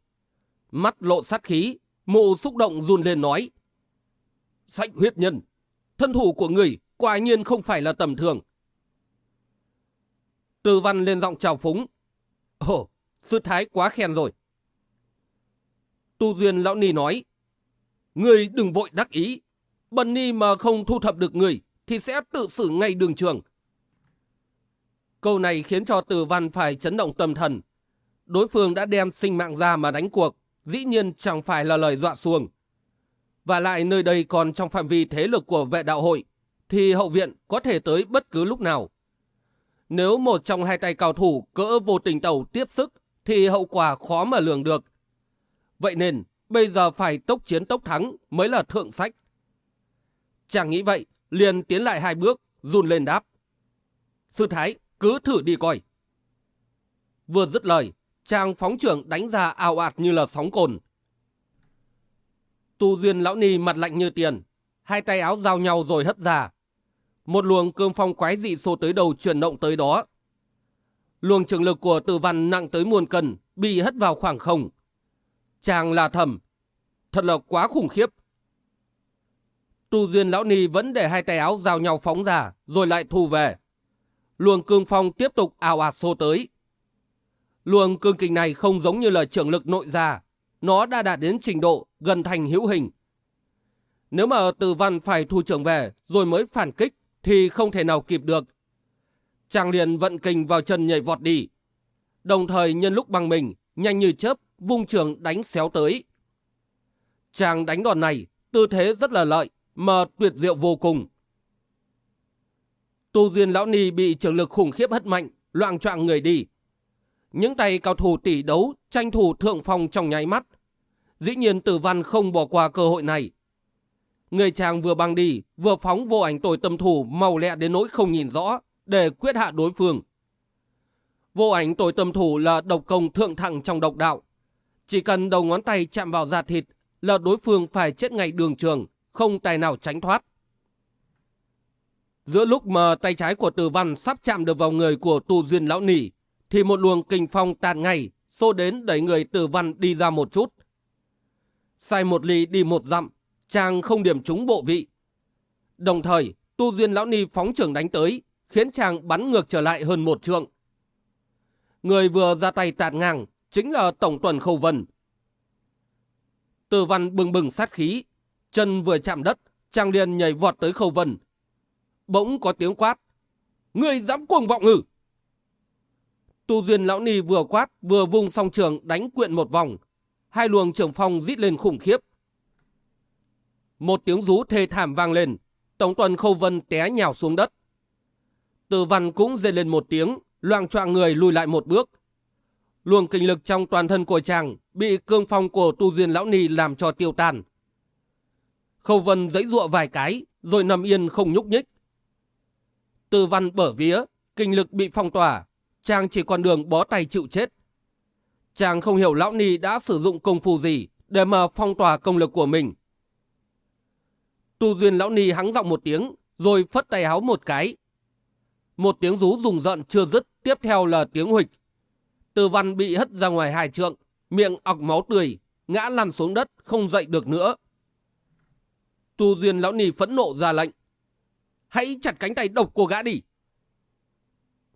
Mắt lộ sát khí, mụ xúc động run lên nói. Sạch huyết nhân, thân thủ của người quả nhiên không phải là tầm thường. Từ văn lên giọng chào phúng. Ồ, sư thái quá khen rồi. Tu duyên lão ni nói. Người đừng vội đắc ý. Bần ni mà không thu thập được người thì sẽ tự xử ngay đường trường. Câu này khiến cho Từ Văn phải chấn động tâm thần. Đối phương đã đem sinh mạng ra mà đánh cuộc, dĩ nhiên chẳng phải là lời dọa xuồng. Và lại nơi đây còn trong phạm vi thế lực của vệ đạo hội, thì hậu viện có thể tới bất cứ lúc nào. Nếu một trong hai tay cao thủ cỡ vô tình tàu tiếp sức, thì hậu quả khó mà lường được. Vậy nên, bây giờ phải tốc chiến tốc thắng mới là thượng sách. Chàng nghĩ vậy, liền tiến lại hai bước, run lên đáp. Sư Thái, cứ thử đi coi. Vừa dứt lời, chàng phóng trưởng đánh ra ào ạt như là sóng cồn. Tu duyên lão ni mặt lạnh như tiền, hai tay áo giao nhau rồi hất ra. Một luồng cương phong quái dị xô tới đầu chuyển động tới đó. Luồng trường lực của tử văn nặng tới muôn cân, bị hất vào khoảng không. Chàng là thầm, thật là quá khủng khiếp. Tu duyên lão ni vẫn để hai tay áo giao nhau phóng ra, rồi lại thu về luồng cương phong tiếp tục ào ạt xô tới. Luồng cương kình này không giống như là trưởng lực nội gia, nó đã đạt đến trình độ gần thành hữu hình. Nếu mà từ văn phải thu trưởng về rồi mới phản kích thì không thể nào kịp được. Chàng liền vận kình vào chân nhảy vọt đi. Đồng thời nhân lúc bằng mình, nhanh như chớp, vung trường đánh xéo tới. Chàng đánh đòn này, tư thế rất là lợi, mà tuyệt diệu vô cùng. Tu Duyên Lão Ni bị trường lực khủng khiếp hất mạnh, loạn trọng người đi. Những tay cao thủ tỷ đấu tranh thủ thượng phong trong nháy mắt. Dĩ nhiên tử văn không bỏ qua cơ hội này. Người chàng vừa băng đi, vừa phóng vô ảnh tội tâm thủ màu lẹ đến nỗi không nhìn rõ, để quyết hạ đối phương. Vô ảnh tội tâm thủ là độc công thượng thẳng trong độc đạo. Chỉ cần đầu ngón tay chạm vào da thịt là đối phương phải chết ngay đường trường, không tài nào tránh thoát. Giữa lúc mà tay trái của tử văn sắp chạm được vào người của tu duyên lão nỉ, thì một luồng kinh phong tàn ngay, xô đến đẩy người tử văn đi ra một chút. Sai một ly đi một dặm, chàng không điểm trúng bộ vị. Đồng thời, tu duyên lão ni phóng trưởng đánh tới, khiến chàng bắn ngược trở lại hơn một trượng. Người vừa ra tay tạt ngang, chính là Tổng tuần Khâu Vân. Tử văn bừng bừng sát khí, chân vừa chạm đất, chàng liền nhảy vọt tới Khâu Vân, Bỗng có tiếng quát. Ngươi dám cuồng vọng ngử! Tu duyên lão ni vừa quát vừa vung song trường đánh quyện một vòng. Hai luồng trường phong rít lên khủng khiếp. Một tiếng rú thê thảm vang lên. Tổng tuần khâu vân té nhào xuống đất. Từ văn cũng dây lên một tiếng, loang choạng người lùi lại một bước. Luồng kinh lực trong toàn thân của chàng bị cương phong của tu duyên lão ni làm cho tiêu tan. Khâu vân giãy giụa vài cái, rồi nằm yên không nhúc nhích. Từ văn bở vía, kinh lực bị phong tỏa, chàng chỉ còn đường bó tay chịu chết. Chàng không hiểu lão ni đã sử dụng công phu gì để mà phong tỏa công lực của mình. Tu duyên lão ni hắng giọng một tiếng, rồi phất tay háo một cái. Một tiếng rú rùng rợn chưa dứt, tiếp theo là tiếng huịch. Từ văn bị hất ra ngoài hai trượng, miệng ọc máu tươi, ngã lăn xuống đất, không dậy được nữa. Tu duyên lão nì phẫn nộ ra lệnh. Hãy chặt cánh tay độc của gã đi.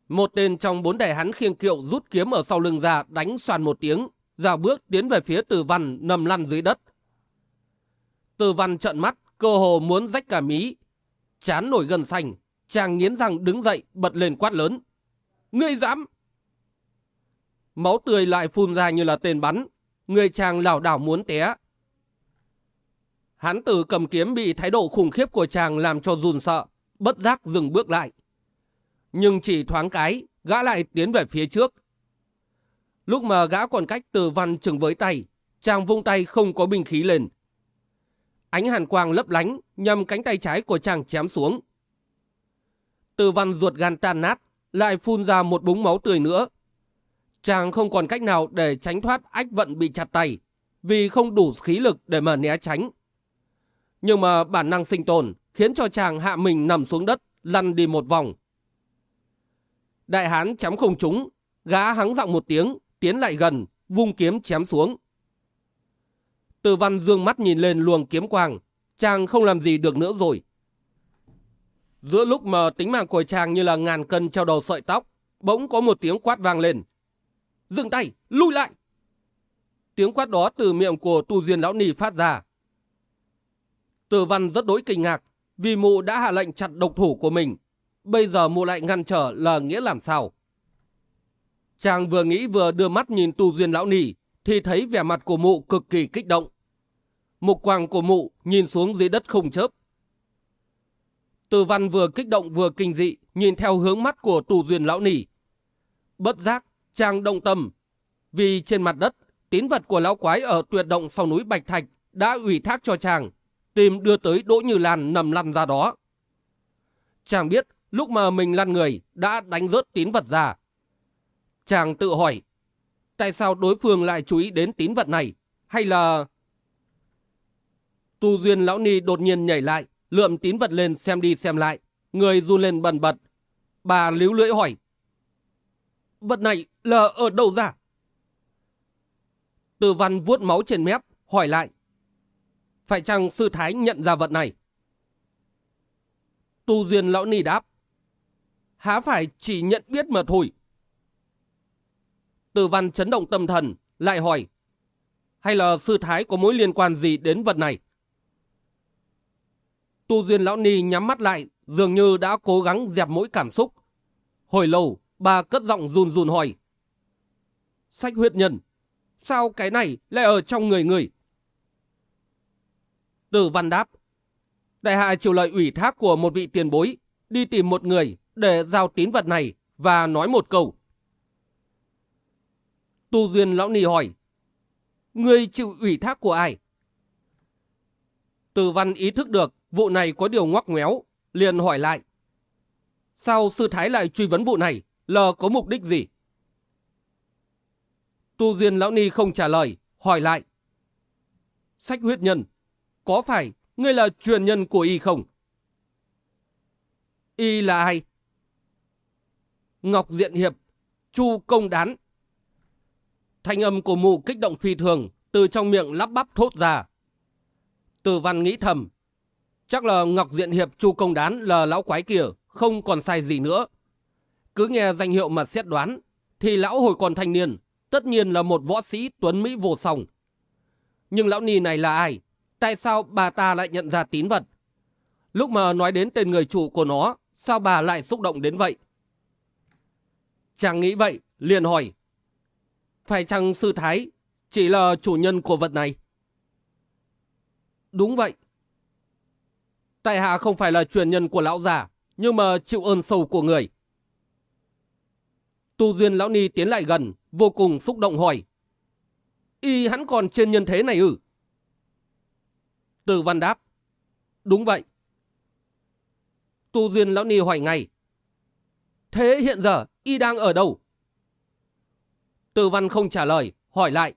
Một tên trong bốn đại hắn khiêng kiệu rút kiếm ở sau lưng ra đánh xoàn một tiếng, rào bước tiến về phía tử văn nằm lăn dưới đất. Tử văn trợn mắt, cơ hồ muốn rách cả mí. Chán nổi gần xanh, chàng nghiến răng đứng dậy bật lên quát lớn. Ngươi dám! Máu tươi lại phun ra như là tên bắn, người chàng lảo đảo muốn té. Hán tử cầm kiếm bị thái độ khủng khiếp của chàng làm cho run sợ, bất giác dừng bước lại. Nhưng chỉ thoáng cái, gã lại tiến về phía trước. Lúc mà gã còn cách từ văn chừng với tay, chàng vung tay không có binh khí lên. Ánh hàn quang lấp lánh nhằm cánh tay trái của chàng chém xuống. Từ văn ruột gan tan nát, lại phun ra một búng máu tươi nữa. Chàng không còn cách nào để tránh thoát ách vận bị chặt tay, vì không đủ khí lực để mà né tránh. Nhưng mà bản năng sinh tồn khiến cho chàng hạ mình nằm xuống đất, lăn đi một vòng. Đại hán chém không trúng, gã hắng giọng một tiếng, tiến lại gần, vung kiếm chém xuống. Từ văn dương mắt nhìn lên luồng kiếm quang, chàng không làm gì được nữa rồi. Giữa lúc mà tính mạng của chàng như là ngàn cân treo đầu sợi tóc, bỗng có một tiếng quát vang lên. Dừng tay, lui lại! Tiếng quát đó từ miệng của tu duyên lão nì phát ra. Từ văn rất đối kinh ngạc, vì mụ đã hạ lệnh chặt độc thủ của mình. Bây giờ mụ lại ngăn trở là nghĩa làm sao? Chàng vừa nghĩ vừa đưa mắt nhìn tu duyên lão nỉ thì thấy vẻ mặt của mụ cực kỳ kích động. Mục quang của mụ nhìn xuống dưới đất không chớp. Từ văn vừa kích động vừa kinh dị, nhìn theo hướng mắt của tu duyên lão nỉ. Bất giác, chàng động tâm, vì trên mặt đất, tín vật của lão quái ở tuyệt động sau núi Bạch Thạch đã ủy thác cho chàng, tìm đưa tới Đỗ Như Lan nằm lăn ra đó. Chàng biết lúc mà mình lăn người đã đánh rớt tín vật ra. Chàng tự hỏi, tại sao đối phương lại chú ý đến tín vật này? Hay là... Tu Duyên Lão Ni đột nhiên nhảy lại, lượm tín vật lên xem đi xem lại. Người run lên bần bật. Bà líu lưỡi hỏi. Vật này là ở đâu ra? Từ văn vuốt máu trên mép, hỏi lại. Phải chăng sư thái nhận ra vật này? Tu Duyên Lão Ni đáp. Há phải chỉ nhận biết mà thôi. Từ văn chấn động tâm thần, lại hỏi. Hay là sư thái có mối liên quan gì đến vật này? Tu Duyên Lão Ni nhắm mắt lại, dường như đã cố gắng dẹp mỗi cảm xúc. Hồi lâu, bà cất giọng run run hỏi. Sách huyết nhân, sao cái này lại ở trong người người? Tử văn đáp. Đại hạ chịu lời ủy thác của một vị tiền bối, đi tìm một người để giao tín vật này và nói một câu. Tu Duyên Lão nì hỏi. Người chịu ủy thác của ai? Từ văn ý thức được vụ này có điều ngoắc ngoéo, liền hỏi lại. Sao sư thái lại truy vấn vụ này, lờ có mục đích gì? Tu Duyên Lão Ni không trả lời, hỏi lại. Sách huyết nhân, có phải ngươi là truyền nhân của y không? Y là ai? Ngọc Diện Hiệp, Chu Công Đán. Thanh âm của mụ kích động phi thường, từ trong miệng lắp bắp thốt ra. Từ văn nghĩ thầm, chắc là Ngọc Diện Hiệp Chu Công Đán là lão quái kia, không còn sai gì nữa. Cứ nghe danh hiệu mà xét đoán, thì lão hồi còn thanh niên, tất nhiên là một võ sĩ tuấn Mỹ vô song. Nhưng lão ni này là ai? Tại sao bà ta lại nhận ra tín vật? Lúc mà nói đến tên người chủ của nó, sao bà lại xúc động đến vậy? Chàng nghĩ vậy, liền hỏi. Phải chăng sư thái chỉ là chủ nhân của vật này? Đúng vậy. Tại hạ không phải là truyền nhân của lão già, nhưng mà chịu ơn sâu của người. Tu Duyên Lão Ni tiến lại gần, vô cùng xúc động hỏi. Y hắn còn trên nhân thế này ư? Từ văn đáp. Đúng vậy. Tu Duyên Lão Ni hỏi ngay. Thế hiện giờ y đang ở đâu? Từ văn không trả lời, hỏi lại.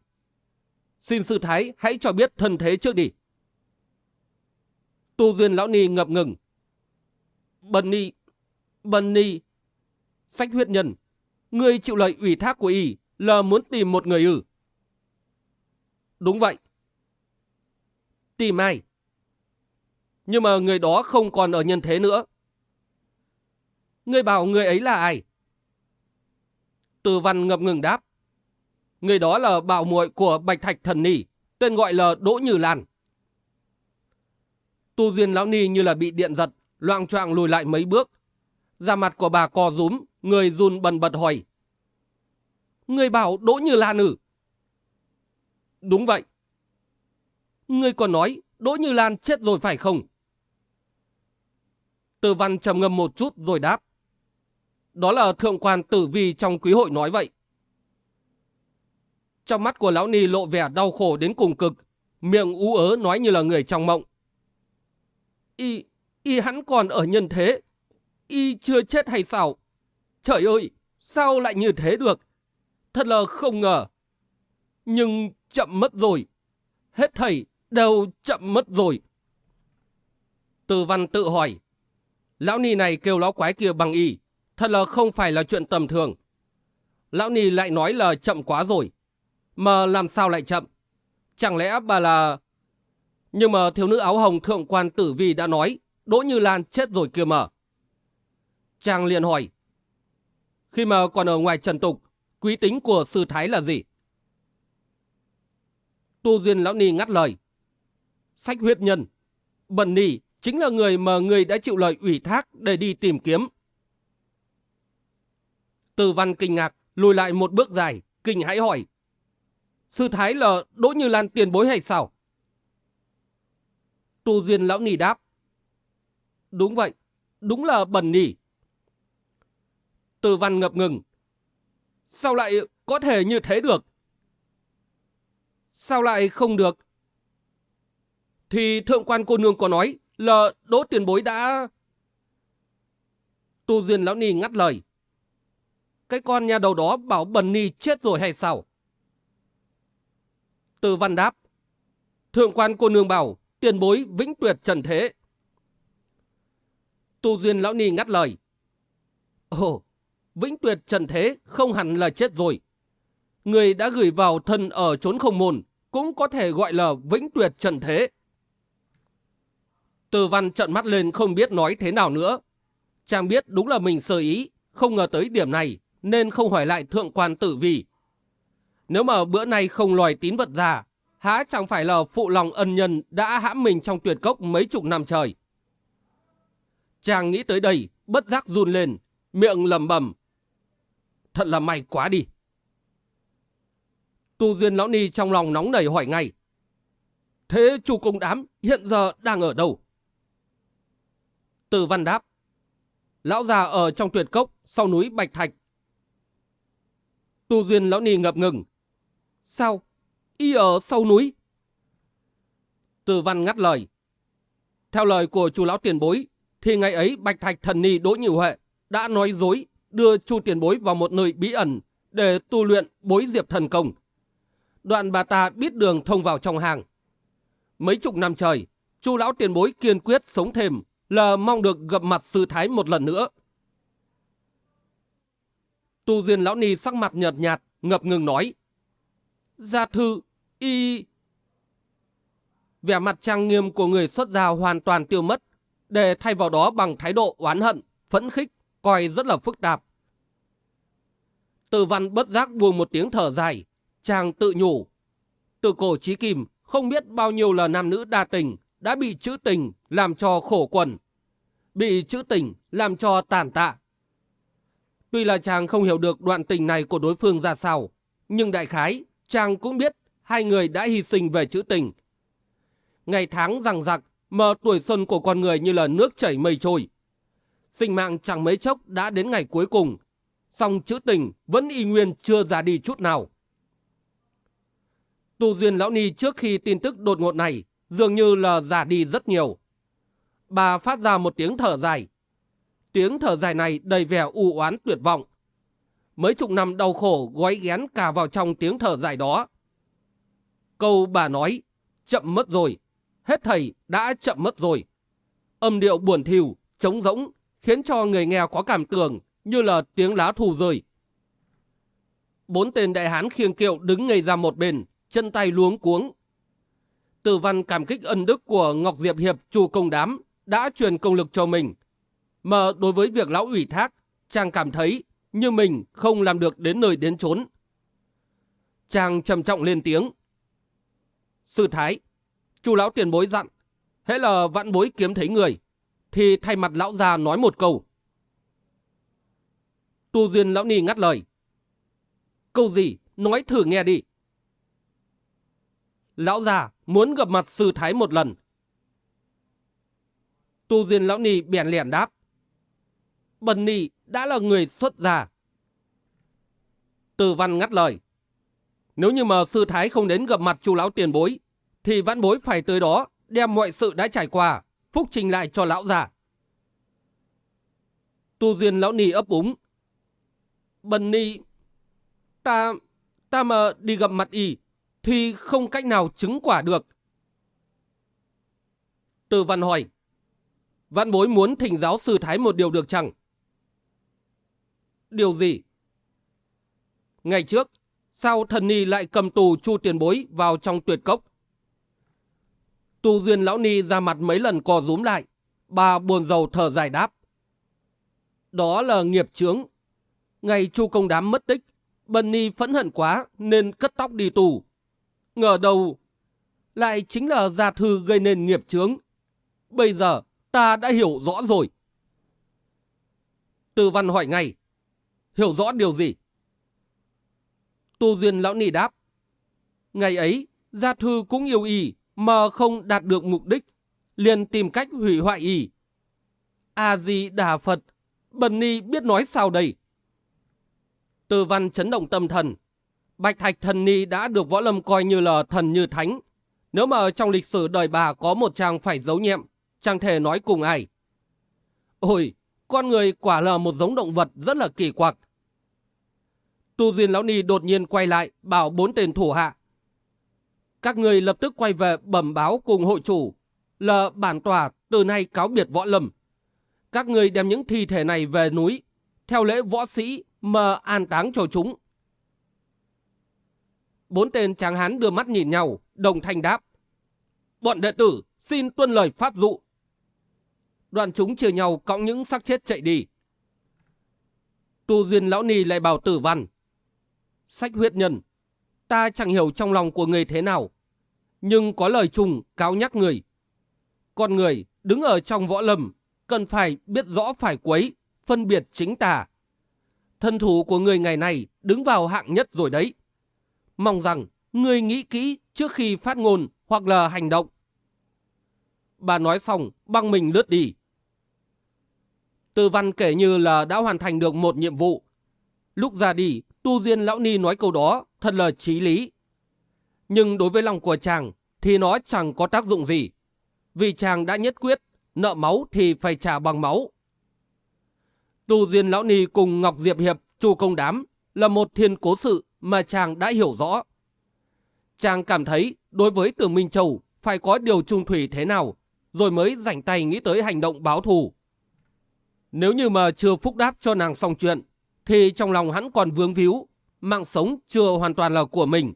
Xin sư thái hãy cho biết thân thế trước đi. Tu Duyên Lão Ni ngập ngừng. Bần Ni, Bần Ni, sách huyết nhân, ngươi chịu lời ủy thác của y là muốn tìm một người ư. Đúng vậy. Tìm ai? Nhưng mà người đó không còn ở nhân thế nữa. người bảo người ấy là ai? Từ văn ngập ngừng đáp. Người đó là bảo muội của Bạch Thạch Thần nỉ tên gọi là Đỗ Như Lan. Tu Duyên Lão Ni như là bị điện giật, loạn choạng lùi lại mấy bước. Da mặt của bà co rúm, người run bần bật hỏi. Người bảo Đỗ Như Lan ử Đúng vậy. Ngươi còn nói Đỗ Như Lan chết rồi phải không? Tử văn trầm ngâm một chút rồi đáp. Đó là thượng quan tử vi trong quý hội nói vậy. Trong mắt của lão ni lộ vẻ đau khổ đến cùng cực, miệng ú ớ nói như là người trong mộng. Y, y hắn còn ở nhân thế, y chưa chết hay sao? Trời ơi, sao lại như thế được? Thật là không ngờ. Nhưng chậm mất rồi. Hết thầy đều chậm mất rồi. Từ văn tự hỏi. Lão ni này kêu lão quái kia bằng y. Thật là không phải là chuyện tầm thường. Lão ni lại nói là chậm quá rồi. Mà làm sao lại chậm? Chẳng lẽ bà là... Nhưng mà thiếu nữ áo hồng thượng quan tử vi đã nói Đỗ Như Lan chết rồi kia mà. Chàng liền hỏi. Khi mà còn ở ngoài trần tục, quý tính của sư thái là gì? Tu Duyên Lão Ni ngắt lời. Sách huyết nhân. Bần nỉ chính là người mà người đã chịu lời ủy thác để đi tìm kiếm. Từ văn kinh ngạc, lùi lại một bước dài, kinh hãi hỏi. Sư Thái là Đỗ Như Lan tiền bối hay sao? Tu Duyên Lão nỉ đáp. Đúng vậy, đúng là bần nỉ. Từ văn ngập ngừng. Sao lại có thể như thế được? Sao lại không được? Thì thượng quan cô nương có nói là đỗ tiền bối đã... Tu Duyên Lão Ni ngắt lời. Cái con nhà đầu đó bảo Bần Ni chết rồi hay sao? Từ văn đáp. Thượng quan cô nương bảo tiền bối vĩnh tuyệt trần thế. Tu Duyên Lão Ni ngắt lời. Ồ, vĩnh tuyệt trần thế không hẳn là chết rồi. Người đã gửi vào thân ở chốn không môn cũng có thể gọi là vĩnh tuyệt trần thế. Từ văn trận mắt lên không biết nói thế nào nữa. Chàng biết đúng là mình sơ ý, không ngờ tới điểm này, nên không hỏi lại thượng quan tử vi. Nếu mà bữa nay không loài tín vật ra, há chẳng phải là phụ lòng ân nhân đã hãm mình trong tuyệt cốc mấy chục năm trời. Chàng nghĩ tới đây, bất giác run lên, miệng lầm bầm. Thật là may quá đi. Tu Duyên Lão Ni trong lòng nóng nảy hỏi ngay. Thế chủ công đám hiện giờ đang ở đâu? Từ văn đáp. Lão già ở trong tuyệt cốc sau núi Bạch Thạch. Tu Duyên Lão Ni ngập ngừng. Sao? Y ở sau núi? Từ văn ngắt lời. Theo lời của chú lão tiền bối, thì ngày ấy Bạch Thạch thần ni Đỗ Nhị Huệ đã nói dối đưa chu tiền bối vào một nơi bí ẩn để tu luyện bối diệp thần công. Đoạn bà ta biết đường thông vào trong hàng. Mấy chục năm trời, chu lão tiền bối kiên quyết sống thêm là mong được gặp mặt sư thái một lần nữa. Tu Duyên Lão Ni sắc mặt nhợt nhạt, ngập ngừng nói. Gia thư, y... Vẻ mặt trang nghiêm của người xuất gia hoàn toàn tiêu mất, để thay vào đó bằng thái độ oán hận, phẫn khích, coi rất là phức tạp. Từ văn bất giác buông một tiếng thở dài, chàng tự nhủ. Từ cổ trí kim, không biết bao nhiêu là nam nữ đa tình, đã bị chữ tình làm cho khổ quần, bị chữ tình làm cho tàn tạ. Tuy là chàng không hiểu được đoạn tình này của đối phương ra sao, nhưng đại khái chàng cũng biết hai người đã hy sinh về chữ tình. Ngày tháng rằng rặc, mờ tuổi xuân của con người như là nước chảy mây trôi. Sinh mạng chẳng mấy chốc đã đến ngày cuối cùng, song chữ tình vẫn y nguyên chưa ra đi chút nào. Tu Duyên Lão Ni trước khi tin tức đột ngột này dường như là già đi rất nhiều. Bà phát ra một tiếng thở dài. Tiếng thở dài này đầy vẻ u oán tuyệt vọng. Mấy chục năm đau khổ gói ghén cả vào trong tiếng thở dài đó. Câu bà nói, chậm mất rồi, hết thầy đã chậm mất rồi. Âm điệu buồn thiều trống rỗng, khiến cho người nghe có cảm tưởng như là tiếng lá thù rơi. Bốn tên đại hán khiêng kiệu đứng ngây ra một bên, chân tay luống cuống. Từ văn cảm kích ân đức của Ngọc Diệp Hiệp chủ công đám đã truyền công lực cho mình. Mà đối với việc lão ủy thác, chàng cảm thấy như mình không làm được đến nơi đến chốn. Chàng trầm trọng lên tiếng. Sư Thái, chủ lão tiền bối dặn, hễ là vạn bối kiếm thấy người, thì thay mặt lão già nói một câu. Tu Duyên lão ni ngắt lời. Câu gì? Nói thử nghe đi. Lão già muốn gặp mặt sư thái một lần, Tu Duyên Lão Nì bèn liền đáp. Bần Nì đã là người xuất gia. Từ văn ngắt lời. Nếu như mà sư thái không đến gặp mặt chu lão tiền bối, thì vãn bối phải tới đó đem mọi sự đã trải qua, phúc trình lại cho lão già. Tu Duyên Lão Nì ấp úng. Bần Nì, ta, ta mà đi gặp mặt y, thì không cách nào chứng quả được. Từ văn hỏi. văn bối muốn thỉnh giáo sư Thái một điều được chẳng? Điều gì? Ngày trước, sao thần ni lại cầm tù chu tiền bối vào trong tuyệt cốc? Tu duyên lão ni ra mặt mấy lần co rúm lại, bà buồn rầu thở dài đáp. Đó là nghiệp chướng. Ngày chu công đám mất tích, bần ni phẫn hận quá nên cất tóc đi tù. Ngờ đầu, lại chính là gia thư gây nên nghiệp chướng. Bây giờ, ta đã hiểu rõ rồi. Từ văn hỏi ngay, hiểu rõ điều gì? Tu duyên lão nỉ đáp, ngày ấy, gia thư cũng yêu y mà không đạt được mục đích, liền tìm cách hủy hoại y. A-di-đà Phật, bần ni biết nói sao đây? Từ văn chấn động tâm thần. Bạch Thạch thần ni đã được võ lâm coi như là thần như thánh. Nếu mà trong lịch sử đời bà có một chàng phải giấu nhiệm, chẳng thể nói cùng ai. Ôi, con người quả là một giống động vật rất là kỳ quặc. Tu Duyên Lão Ni đột nhiên quay lại, bảo bốn tên thủ hạ. Các người lập tức quay về bẩm báo cùng hội chủ, là bản tòa từ nay cáo biệt võ lâm. Các người đem những thi thể này về núi, theo lễ võ sĩ mà an táng cho chúng. Bốn tên tráng hán đưa mắt nhìn nhau, đồng thanh đáp. Bọn đệ tử xin tuân lời pháp dụ. Đoàn chúng chia nhau cõng những xác chết chạy đi. Tu duyên lão ni lại bảo tử văn. Sách huyết nhân, ta chẳng hiểu trong lòng của người thế nào. Nhưng có lời chung cáo nhắc người. Con người đứng ở trong võ lâm, cần phải biết rõ phải quấy, phân biệt chính tà. Thân thủ của người ngày này đứng vào hạng nhất rồi đấy. Mong rằng người nghĩ kỹ trước khi phát ngôn hoặc là hành động. Bà nói xong, băng mình lướt đi. Tư văn kể như là đã hoàn thành được một nhiệm vụ. Lúc ra đi, tu duyên lão ni nói câu đó thật là trí lý. Nhưng đối với lòng của chàng thì nó chẳng có tác dụng gì. Vì chàng đã nhất quyết, nợ máu thì phải trả bằng máu. Tu duyên lão ni cùng Ngọc Diệp Hiệp, chu công đám là một thiên cố sự mà chàng đã hiểu rõ. Chàng cảm thấy đối với Tưởng Minh Châu phải có điều trung thủy thế nào, rồi mới rảnh tay nghĩ tới hành động báo thù. Nếu như mà chưa phúc đáp cho nàng xong chuyện, thì trong lòng hắn còn vướng víu, mạng sống chưa hoàn toàn là của mình.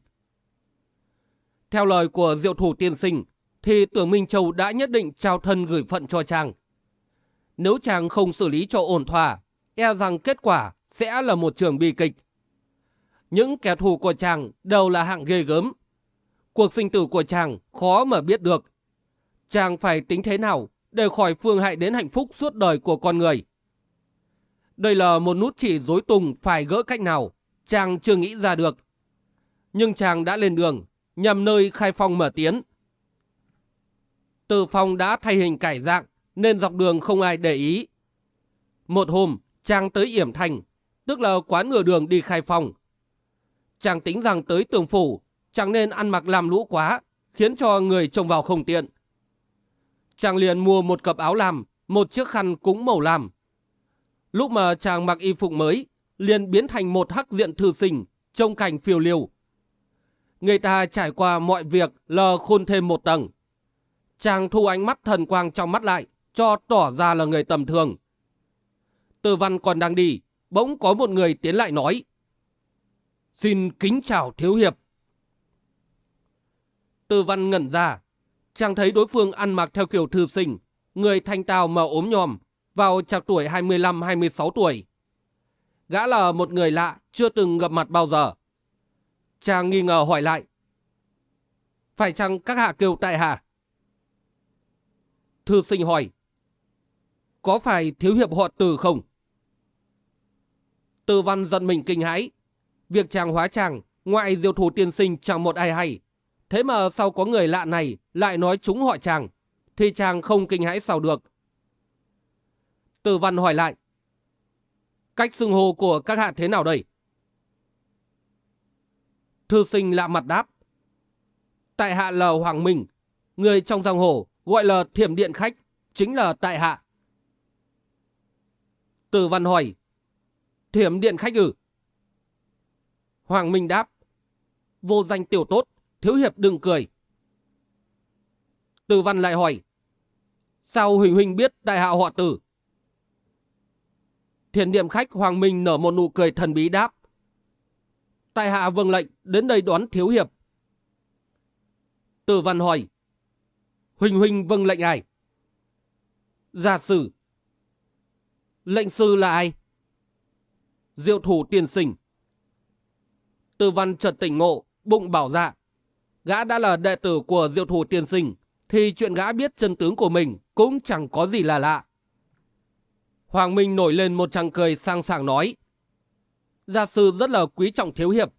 Theo lời của diệu thủ tiên sinh, thì tưởng Minh Châu đã nhất định trao thân gửi phận cho chàng. Nếu chàng không xử lý cho ổn thỏa, e rằng kết quả sẽ là một trường bi kịch. Những kẻ thù của chàng đều là hạng ghê gớm. Cuộc sinh tử của chàng khó mà biết được. Chàng phải tính thế nào để khỏi phương hại đến hạnh phúc suốt đời của con người. Đây là một nút chỉ dối tùng phải gỡ cách nào, chàng chưa nghĩ ra được. Nhưng chàng đã lên đường, nhằm nơi khai phong mở tiến. Từ phong đã thay hình cải dạng, nên dọc đường không ai để ý. Một hôm, chàng tới Yểm Thành, tức là quán nửa đường đi khai phòng, Chàng tính rằng tới tường phủ, chẳng nên ăn mặc làm lũ quá, khiến cho người trông vào không tiện. Chàng liền mua một cặp áo làm, một chiếc khăn cũng màu làm. Lúc mà chàng mặc y phục mới, liền biến thành một hắc diện thư sinh, trông cảnh phiêu liều. Người ta trải qua mọi việc lờ khôn thêm một tầng. Chàng thu ánh mắt thần quang trong mắt lại, cho tỏ ra là người tầm thường. Từ văn còn đang đi, bỗng có một người tiến lại nói. Xin kính chào thiếu hiệp. tư văn ngẩn ra, chàng thấy đối phương ăn mặc theo kiểu thư sinh, người thanh tao mà ốm nhòm, vào chạc tuổi 25-26 tuổi. Gã là một người lạ, chưa từng gặp mặt bao giờ. Chàng nghi ngờ hỏi lại. Phải chăng các hạ kêu tại hạ? Thư sinh hỏi. Có phải thiếu hiệp họ từ không? Từ văn giận mình kinh hãi. Việc chàng hóa chàng, ngoại diêu thủ tiên sinh chẳng một ai hay. Thế mà sau có người lạ này lại nói chúng họ chàng, thì chàng không kinh hãi sao được. Từ văn hỏi lại. Cách xưng hô của các hạ thế nào đây? Thư sinh lạ mặt đáp. Tại hạ là Hoàng Minh, người trong giang hồ gọi là thiểm điện khách, chính là tại hạ. Từ văn hỏi. Thiểm điện khách ư? Hoàng Minh đáp. Vô danh tiểu tốt, thiếu hiệp đừng cười. Từ văn lại hỏi. Sao Huỳnh Huỳnh biết đại hạ họ tử? Thiền niệm khách Hoàng Minh nở một nụ cười thần bí đáp. Tại hạ vâng lệnh đến đây đón thiếu hiệp. Từ văn hỏi. Huỳnh Huỳnh vâng lệnh ai? Gia sử. Lệnh sư là ai? Diệu thủ tiền sinh. Từ văn chợt tỉnh ngộ, bụng bảo dạ. Gã đã là đệ tử của diệu thủ tiền sinh, thì chuyện gã biết chân tướng của mình cũng chẳng có gì là lạ. Hoàng Minh nổi lên một tràng cười sang sảng nói. Gia sư rất là quý trọng thiếu hiệp.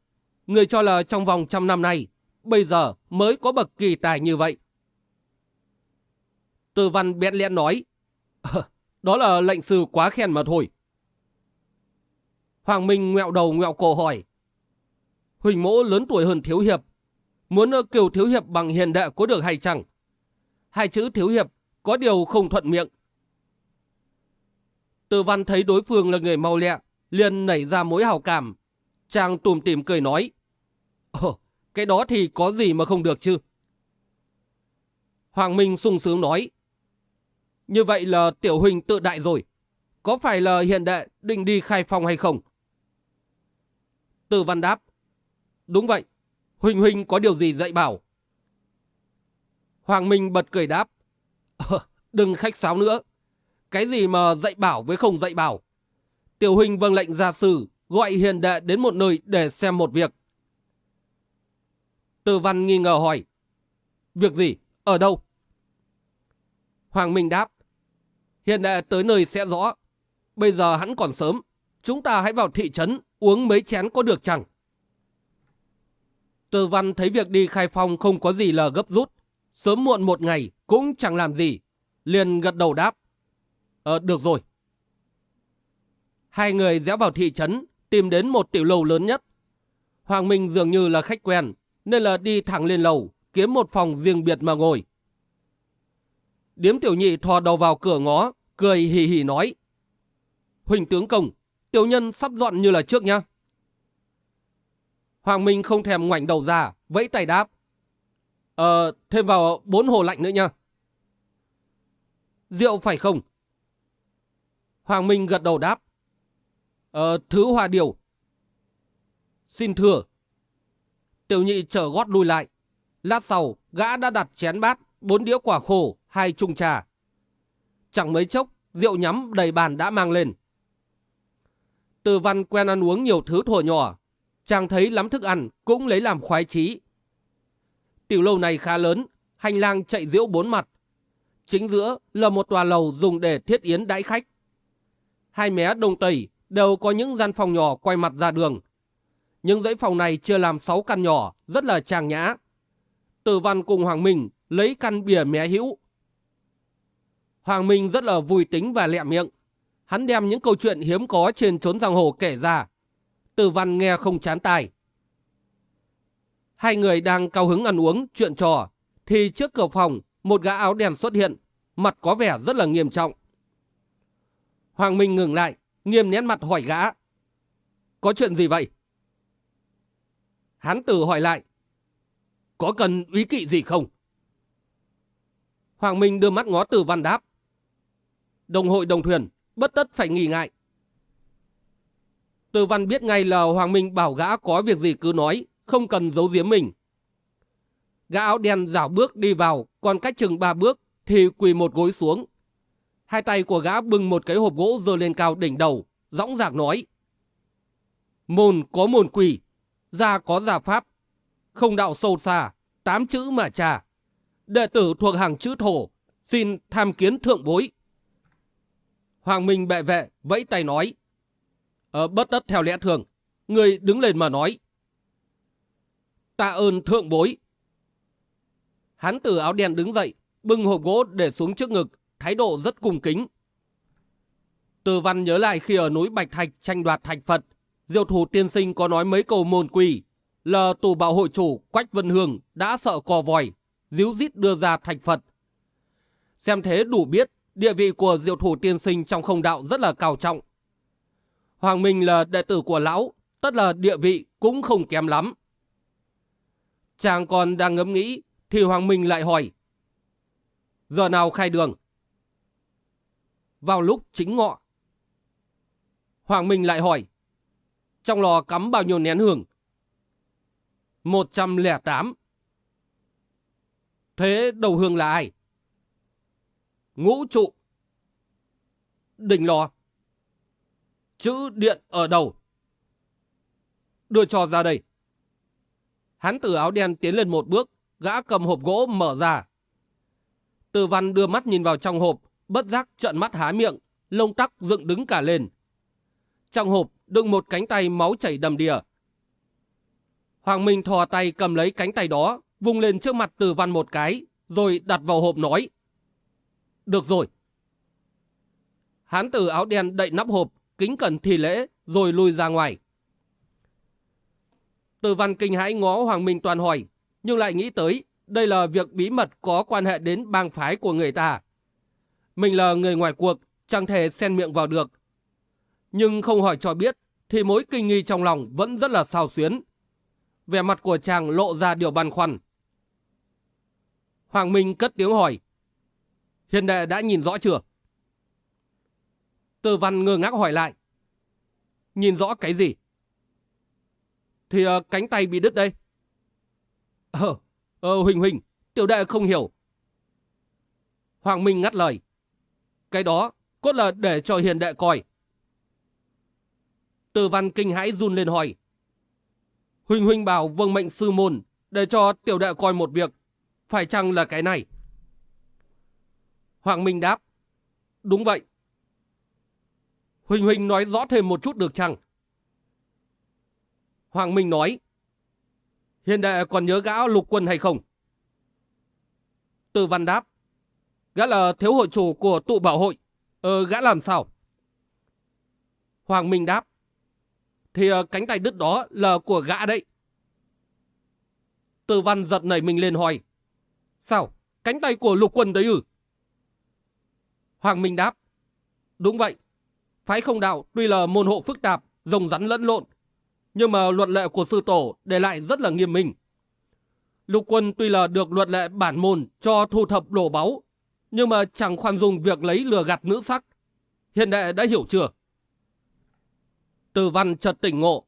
Người cho là trong vòng trăm năm nay, bây giờ mới có bậc kỳ tài như vậy. Từ văn bẹn lẽ nói. đó là lệnh sư quá khen mà thôi. Hoàng Minh ngẹo đầu ngẹo cổ hỏi. Huỳnh mỗ lớn tuổi hơn thiếu hiệp. Muốn ờ, kiều thiếu hiệp bằng hiền đệ có được hay chẳng? Hai chữ thiếu hiệp có điều không thuận miệng. Từ văn thấy đối phương là người mau lẹ, liền nảy ra mối hào cảm. Chàng tùm tìm cười nói. Ồ, cái đó thì có gì mà không được chứ? Hoàng Minh sung sướng nói. Như vậy là tiểu huynh tự đại rồi. Có phải là hiện đệ định đi khai phong hay không? Từ văn đáp. Đúng vậy. Huỳnh Huỳnh có điều gì dạy bảo? Hoàng Minh bật cười đáp. Ờ, đừng khách sáo nữa. Cái gì mà dạy bảo với không dạy bảo? Tiểu Huỳnh vâng lệnh gia sử, gọi hiền đệ đến một nơi để xem một việc. Từ văn nghi ngờ hỏi. Việc gì? Ở đâu? Hoàng Minh đáp. Hiền đệ tới nơi sẽ rõ. Bây giờ hắn còn sớm. Chúng ta hãy vào thị trấn uống mấy chén có được chẳng? Từ văn thấy việc đi khai phong không có gì là gấp rút. Sớm muộn một ngày cũng chẳng làm gì. Liền gật đầu đáp. Ờ, được rồi. Hai người rẽ vào thị trấn, tìm đến một tiểu lầu lớn nhất. Hoàng Minh dường như là khách quen, nên là đi thẳng lên lầu, kiếm một phòng riêng biệt mà ngồi. Điếm tiểu nhị thò đầu vào cửa ngó, cười hì hì nói. Huỳnh tướng công, tiểu nhân sắp dọn như là trước nhá. Hoàng Minh không thèm ngoảnh đầu ra, vẫy tay đáp. Ờ, thêm vào bốn hồ lạnh nữa nha. Rượu phải không? Hoàng Minh gật đầu đáp. Ờ, thứ hòa điều. Xin thưa. Tiểu nhị trở gót lui lại. Lát sau, gã đã đặt chén bát, bốn đĩa quả khô, hai chung trà. Chẳng mấy chốc, rượu nhắm đầy bàn đã mang lên. Từ văn quen ăn uống nhiều thứ thổ nhỏ. Chàng thấy lắm thức ăn, cũng lấy làm khoái chí. Tiểu lâu này khá lớn, hành lang chạy diễu bốn mặt. Chính giữa là một tòa lầu dùng để thiết yến đãi khách. Hai mé đông tây đều có những gian phòng nhỏ quay mặt ra đường. Những dãy phòng này chưa làm sáu căn nhỏ, rất là trang nhã. Tử văn cùng Hoàng Minh lấy căn bìa mé hữu. Hoàng Minh rất là vui tính và lẹ miệng. Hắn đem những câu chuyện hiếm có trên trốn giang hồ kể ra. Tử văn nghe không chán tai. Hai người đang cao hứng ăn uống, chuyện trò, thì trước cửa phòng, một gã áo đen xuất hiện, mặt có vẻ rất là nghiêm trọng. Hoàng Minh ngừng lại, nghiêm nét mặt hỏi gã. Có chuyện gì vậy? Hán tử hỏi lại. Có cần úy kỵ gì không? Hoàng Minh đưa mắt ngó từ văn đáp. Đồng hội đồng thuyền, bất tất phải nghi ngại. Từ văn biết ngay là Hoàng Minh bảo gã có việc gì cứ nói, không cần giấu giếm mình. Gã áo đen dảo bước đi vào, còn cách chừng ba bước thì quỳ một gối xuống. Hai tay của gã bưng một cái hộp gỗ dơ lên cao đỉnh đầu, dõng dạc nói. Môn có môn quỷ, gia có gia pháp, không đạo sâu xa, tám chữ mà trà. Đệ tử thuộc hàng chữ thổ, xin tham kiến thượng bối. Hoàng Minh bệ vệ, vẫy tay nói. Ờ, bất tất theo lẽ thường, người đứng lên mà nói. Tạ ơn thượng bối. Hắn từ áo đen đứng dậy, bưng hộp gỗ để xuống trước ngực, thái độ rất cung kính. Từ văn nhớ lại khi ở núi Bạch Thạch tranh đoạt thạch Phật, diệu thủ tiên sinh có nói mấy câu môn quỳ, là tù bảo hội chủ Quách Vân Hương đã sợ cò vòi, díu dít đưa ra thạch Phật. Xem thế đủ biết địa vị của diệu thủ tiên sinh trong không đạo rất là cao trọng. Hoàng Minh là đệ tử của lão, tất là địa vị cũng không kém lắm. Chàng còn đang ngẫm nghĩ, thì Hoàng Minh lại hỏi. Giờ nào khai đường? Vào lúc chính ngọ. Hoàng Minh lại hỏi. Trong lò cắm bao nhiêu nén hương? 108. Thế đầu hương là ai? Ngũ trụ. Đỉnh lò. Chữ điện ở đầu. Đưa cho ra đây. Hắn từ áo đen tiến lên một bước, gã cầm hộp gỗ mở ra. Từ văn đưa mắt nhìn vào trong hộp, bất giác trợn mắt há miệng, lông tắc dựng đứng cả lên. Trong hộp đựng một cánh tay máu chảy đầm đìa. Hoàng Minh thò tay cầm lấy cánh tay đó, vung lên trước mặt từ văn một cái, rồi đặt vào hộp nói. Được rồi. Hán tử áo đen đậy nắp hộp, kính cẩn thì lễ, rồi lui ra ngoài. Từ văn kinh hãi ngó Hoàng Minh toàn hỏi, nhưng lại nghĩ tới đây là việc bí mật có quan hệ đến bang phái của người ta. Mình là người ngoài cuộc, chẳng thể xen miệng vào được. Nhưng không hỏi cho biết, thì mối kinh nghi trong lòng vẫn rất là sao xuyến. Vẻ mặt của chàng lộ ra điều băn khoăn. Hoàng Minh cất tiếng hỏi. Hiền đệ đã nhìn rõ chưa? Tư văn ngơ ngác hỏi lại. Nhìn rõ cái gì? Thì uh, cánh tay bị đứt đây. Ờ, ờ Huỳnh Huỳnh, tiểu đệ không hiểu. Hoàng Minh ngắt lời. Cái đó, cốt là để cho hiền đệ coi. Tư văn kinh hãi run lên hỏi. Huỳnh Huỳnh bảo Vương mệnh sư môn, để cho tiểu đệ coi một việc. Phải chăng là cái này? Hoàng Minh đáp. Đúng vậy. Huỳnh Huỳnh nói rõ thêm một chút được chăng? Hoàng Minh nói. Hiền đệ còn nhớ gã lục quân hay không? Từ văn đáp. Gã là thiếu hội chủ của tụ bảo hội. Ờ, gã làm sao? Hoàng Minh đáp. Thì ờ, cánh tay đứt đó là của gã đấy. Từ văn giật nảy mình lên hỏi. Sao? Cánh tay của lục quân đấy ư? Hoàng Minh đáp. Đúng vậy. Phái không đạo tuy là môn hộ phức tạp, rồng rắn lẫn lộn, nhưng mà luật lệ của sư tổ để lại rất là nghiêm minh. Lục quân tuy là được luật lệ bản môn cho thu thập đồ báu, nhưng mà chẳng khoan dung việc lấy lừa gạt nữ sắc. Hiện đệ đã hiểu chưa? Từ văn chợt tỉnh ngộ.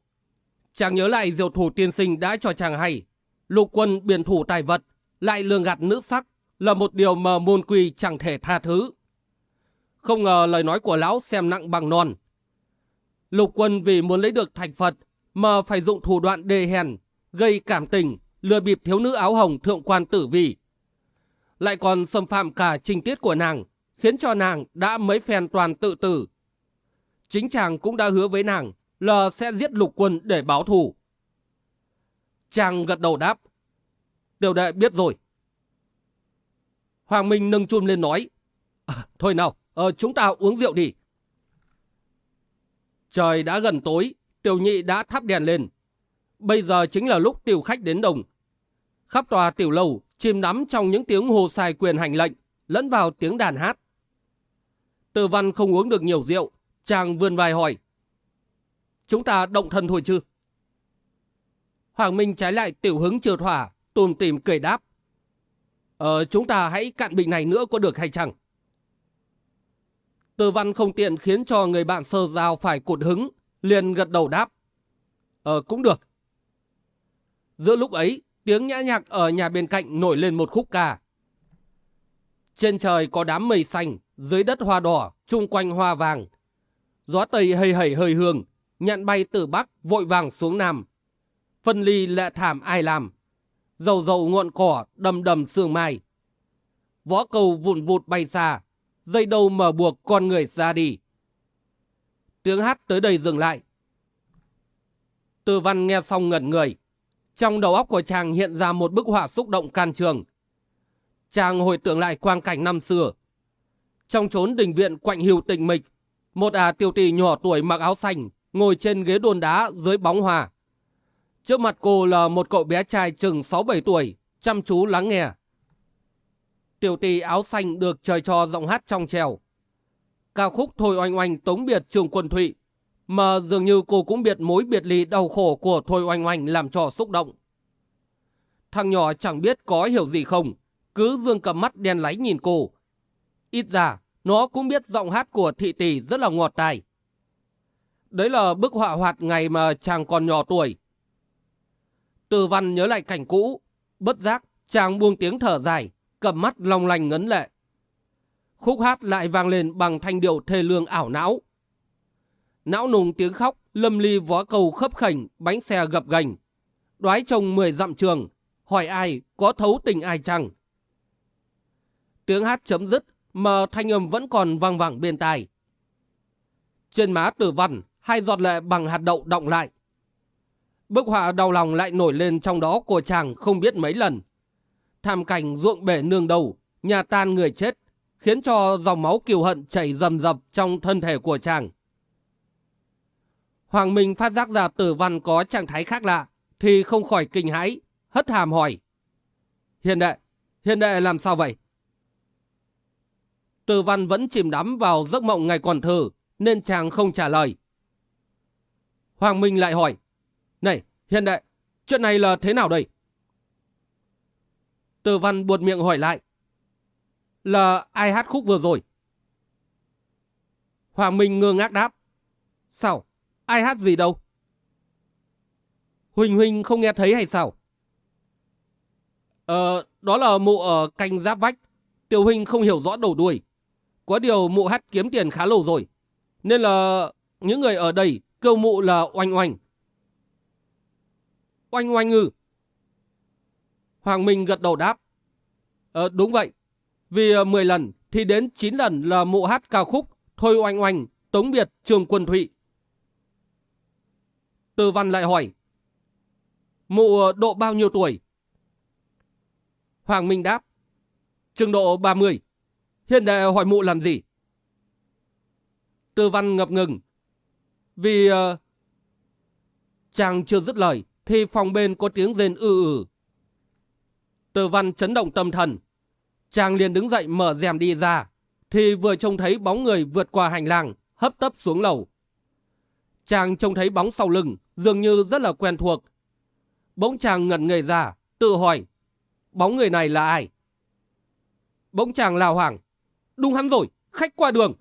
Chàng nhớ lại diệu thủ tiên sinh đã cho chàng hay. Lục quân biển thủ tài vật, lại lừa gạt nữ sắc là một điều mà môn quy chẳng thể tha thứ. Không ngờ lời nói của lão xem nặng bằng non. Lục quân vì muốn lấy được thành Phật mà phải dụng thủ đoạn đề hèn, gây cảm tình, lừa bịp thiếu nữ áo hồng thượng quan tử vi. Lại còn xâm phạm cả trình tiết của nàng, khiến cho nàng đã mấy phen toàn tự tử. Chính chàng cũng đã hứa với nàng là sẽ giết lục quân để báo thù. Chàng gật đầu đáp. Tiểu đệ biết rồi. Hoàng Minh nâng chun lên nói. À, thôi nào, ờ, chúng ta uống rượu đi. Trời đã gần tối, tiểu nhị đã thắp đèn lên. Bây giờ chính là lúc tiểu khách đến đồng. Khắp tòa tiểu lầu, chìm đắm trong những tiếng hồ xài quyền hành lệnh, lẫn vào tiếng đàn hát. Từ văn không uống được nhiều rượu, chàng vươn vai hỏi. Chúng ta động thân thôi chứ? Hoàng Minh trái lại tiểu hứng chưa thỏa, tùm tìm cười đáp. Ờ, chúng ta hãy cạn bình này nữa có được hay chẳng? Từ văn không tiện khiến cho người bạn sơ giao phải cụt hứng, liền gật đầu đáp. Ờ, cũng được. Giữa lúc ấy, tiếng nhã nhạc ở nhà bên cạnh nổi lên một khúc ca. Trên trời có đám mây xanh, dưới đất hoa đỏ, chung quanh hoa vàng. Gió tây hầy hầy hơi hương, nhạn bay từ bắc vội vàng xuống nam. Phân ly lệ thảm ai làm, dầu dầu ngọn cỏ đầm đầm sương mai. Võ cầu vụn vụt bay xa, dây đầu mở buộc con người ra đi. Tiếng hát tới đây dừng lại. Tư văn nghe xong ngẩn người. Trong đầu óc của chàng hiện ra một bức họa xúc động can trường. Chàng hồi tưởng lại quang cảnh năm xưa. Trong chốn đình viện quạnh hiu tình mịch, Một à tiểu tỷ nhỏ tuổi mặc áo xanh, ngồi trên ghế đồn đá dưới bóng hòa. Trước mặt cô là một cậu bé trai chừng 6-7 tuổi, chăm chú lắng nghe. Tiểu tỷ áo xanh được trời cho giọng hát trong trèo. Ca khúc Thôi Oanh Oanh tống biệt trường quân thụy, mà dường như cô cũng biệt mối biệt ly đau khổ của Thôi Oanh Oanh làm cho xúc động. Thằng nhỏ chẳng biết có hiểu gì không, cứ dương cầm mắt đen láy nhìn cô. Ít ra, nó cũng biết giọng hát của thị tỷ rất là ngọt tai. Đấy là bức họa hoạt ngày mà chàng còn nhỏ tuổi. Từ văn nhớ lại cảnh cũ, bất giác chàng buông tiếng thở dài, cầm mắt long lành ngấn lệ. Khúc hát lại vang lên bằng thanh điệu thê lương ảo não. Não nùng tiếng khóc, lâm ly vó cầu khấp khảnh, bánh xe gập gành. Đoái chồng mười dặm trường, hỏi ai có thấu tình ai chăng? Tiếng hát chấm dứt mà thanh âm vẫn còn vang vẳng bên tai. Trên má tử văn, hai giọt lệ bằng hạt đậu động lại. Bức họa đau lòng lại nổi lên trong đó của chàng không biết mấy lần. Thảm cảnh ruộng bể nương đầu, nhà tan người chết, khiến cho dòng máu kiều hận chảy rầm rập trong thân thể của chàng. Hoàng Minh phát giác ra tử văn có trạng thái khác lạ, thì không khỏi kinh hãi, hất hàm hỏi. Hiền đệ, hiền đệ làm sao vậy? Tử văn vẫn chìm đắm vào giấc mộng ngày còn thơ, nên chàng không trả lời. Hoàng Minh lại hỏi. Này, hiền đệ, chuyện này là thế nào đây? Tử văn buột miệng hỏi lại. Là ai hát khúc vừa rồi? Hoàng Minh ngơ ngác đáp. Sao? Ai hát gì đâu? Huỳnh Huỳnh không nghe thấy hay sao? Ờ, đó là mụ ở canh giáp vách. Tiểu Huỳnh không hiểu rõ đầu đuôi. Có điều mụ hát kiếm tiền khá lâu rồi. Nên là những người ở đây kêu mụ là oanh oanh. Oanh oanh ư? Hoàng Minh gật đầu đáp. Ờ, đúng vậy. Vì ờ, 10 lần thì đến 9 lần là mụ hát ca khúc Thôi oanh oanh, Tống Biệt, Trường Quân Thụy. Từ văn lại hỏi. Mụ ờ, độ bao nhiêu tuổi? Hoàng Minh đáp. Trường độ 30. Hiện đệ ờ, hỏi mụ làm gì? Từ văn ngập ngừng. Vì... Uh... Chàng chưa dứt lời, thì phòng bên có tiếng rên ư ử. Từ văn chấn động tâm thần. Chàng liền đứng dậy mở rèm đi ra, thì vừa trông thấy bóng người vượt qua hành lang, hấp tấp xuống lầu. Chàng trông thấy bóng sau lưng, dường như rất là quen thuộc. Bỗng chàng ngẩn người ra, tự hỏi, bóng người này là ai? Bỗng chàng lao hoảng, đúng hắn rồi, khách qua đường.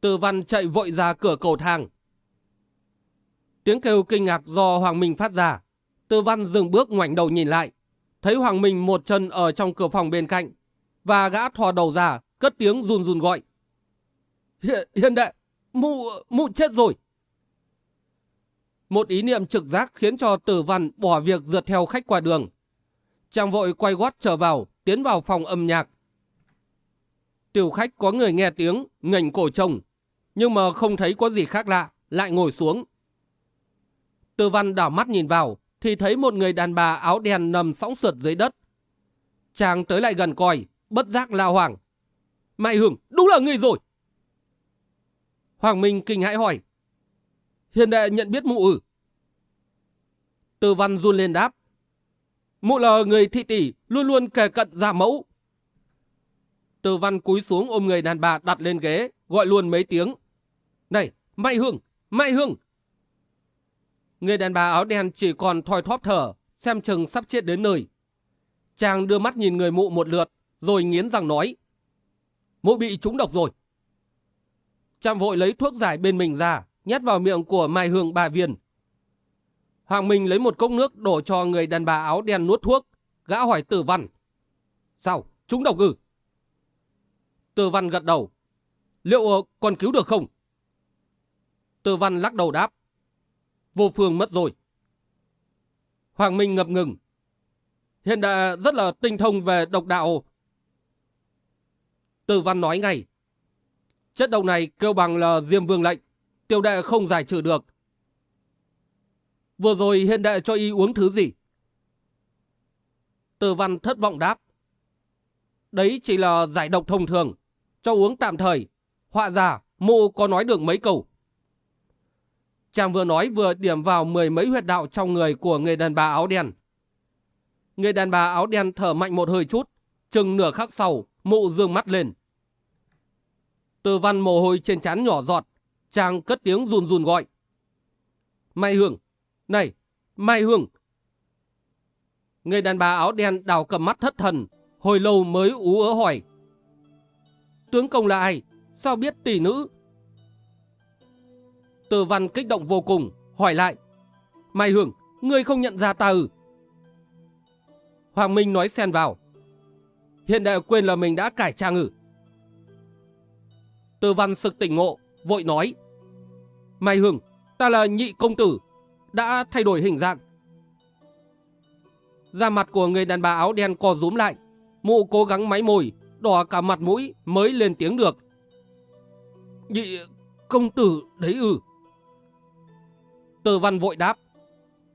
Từ văn chạy vội ra cửa cầu thang. Tiếng kêu kinh ngạc do Hoàng Minh phát ra. Tư văn dừng bước ngoảnh đầu nhìn lại. Thấy Hoàng Minh một chân ở trong cửa phòng bên cạnh. Và gã thò đầu ra, cất tiếng run run gọi. Hiền, hiền đệ, mụ, mụ chết rồi. Một ý niệm trực giác khiến cho tử văn bỏ việc rượt theo khách qua đường. Chàng vội quay gót trở vào, tiến vào phòng âm nhạc. Tiểu khách có người nghe tiếng, ngẩng cổ trông, nhưng mà không thấy có gì khác lạ, lại ngồi xuống. Tử văn đảo mắt nhìn vào, thì thấy một người đàn bà áo đen nằm sóng sượt dưới đất. Chàng tới lại gần coi, bất giác lao hoàng. Mai Hưởng, đúng là người rồi. Hoàng Minh kinh hãi hỏi. Hiền đệ nhận biết mụ ử. Từ văn run lên đáp. Mụ là người thị tỷ, luôn luôn kề cận giả mẫu. Từ văn cúi xuống ôm người đàn bà đặt lên ghế, gọi luôn mấy tiếng. Này, Mai Hương, Mai Hương. Người đàn bà áo đen chỉ còn thoi thóp thở, xem chừng sắp chết đến nơi. Chàng đưa mắt nhìn người mụ một lượt, rồi nghiến răng nói. Mụ bị trúng độc rồi. Chàng vội lấy thuốc giải bên mình ra, nhét vào miệng của Mai Hương bà viên. Hoàng Minh lấy một cốc nước đổ cho người đàn bà áo đen nuốt thuốc, gã hỏi tử văn. Sao, chúng độc ư? Tử văn gật đầu. Liệu còn cứu được không? Tử văn lắc đầu đáp. Vô phương mất rồi. Hoàng Minh ngập ngừng. Hiện đã rất là tinh thông về độc đạo. Tử văn nói ngay. Chất độc này kêu bằng là diêm vương lệnh Tiêu đệ không giải trừ được. Vừa rồi hiện đệ cho y uống thứ gì? Từ văn thất vọng đáp. Đấy chỉ là giải độc thông thường, cho uống tạm thời. Họa giả mụ có nói được mấy câu. Chàng vừa nói vừa điểm vào mười mấy huyệt đạo trong người của người đàn bà áo đen. Người đàn bà áo đen thở mạnh một hơi chút, chừng nửa khắc sau, mụ dương mắt lên. Từ văn mồ hôi trên trán nhỏ giọt, chàng cất tiếng run run gọi. Mai Hương, này, Mai Hương. Người đàn bà áo đen đào cầm mắt thất thần, hồi lâu mới ú ớ hỏi. Tướng công là ai? Sao biết tỷ nữ? Từ văn kích động vô cùng, hỏi lại. Mai Hưởng, ngươi không nhận ra ta ư? Hoàng Minh nói xen vào. Hiện đại quên là mình đã cải trang ư? Từ văn sực tỉnh ngộ, vội nói. Mai Hưởng, ta là nhị công tử, đã thay đổi hình dạng. Da mặt của người đàn bà áo đen co rúm lại, mụ cố gắng máy môi, đỏ cả mặt mũi mới lên tiếng được. Nhị công tử đấy ư. Từ văn vội đáp.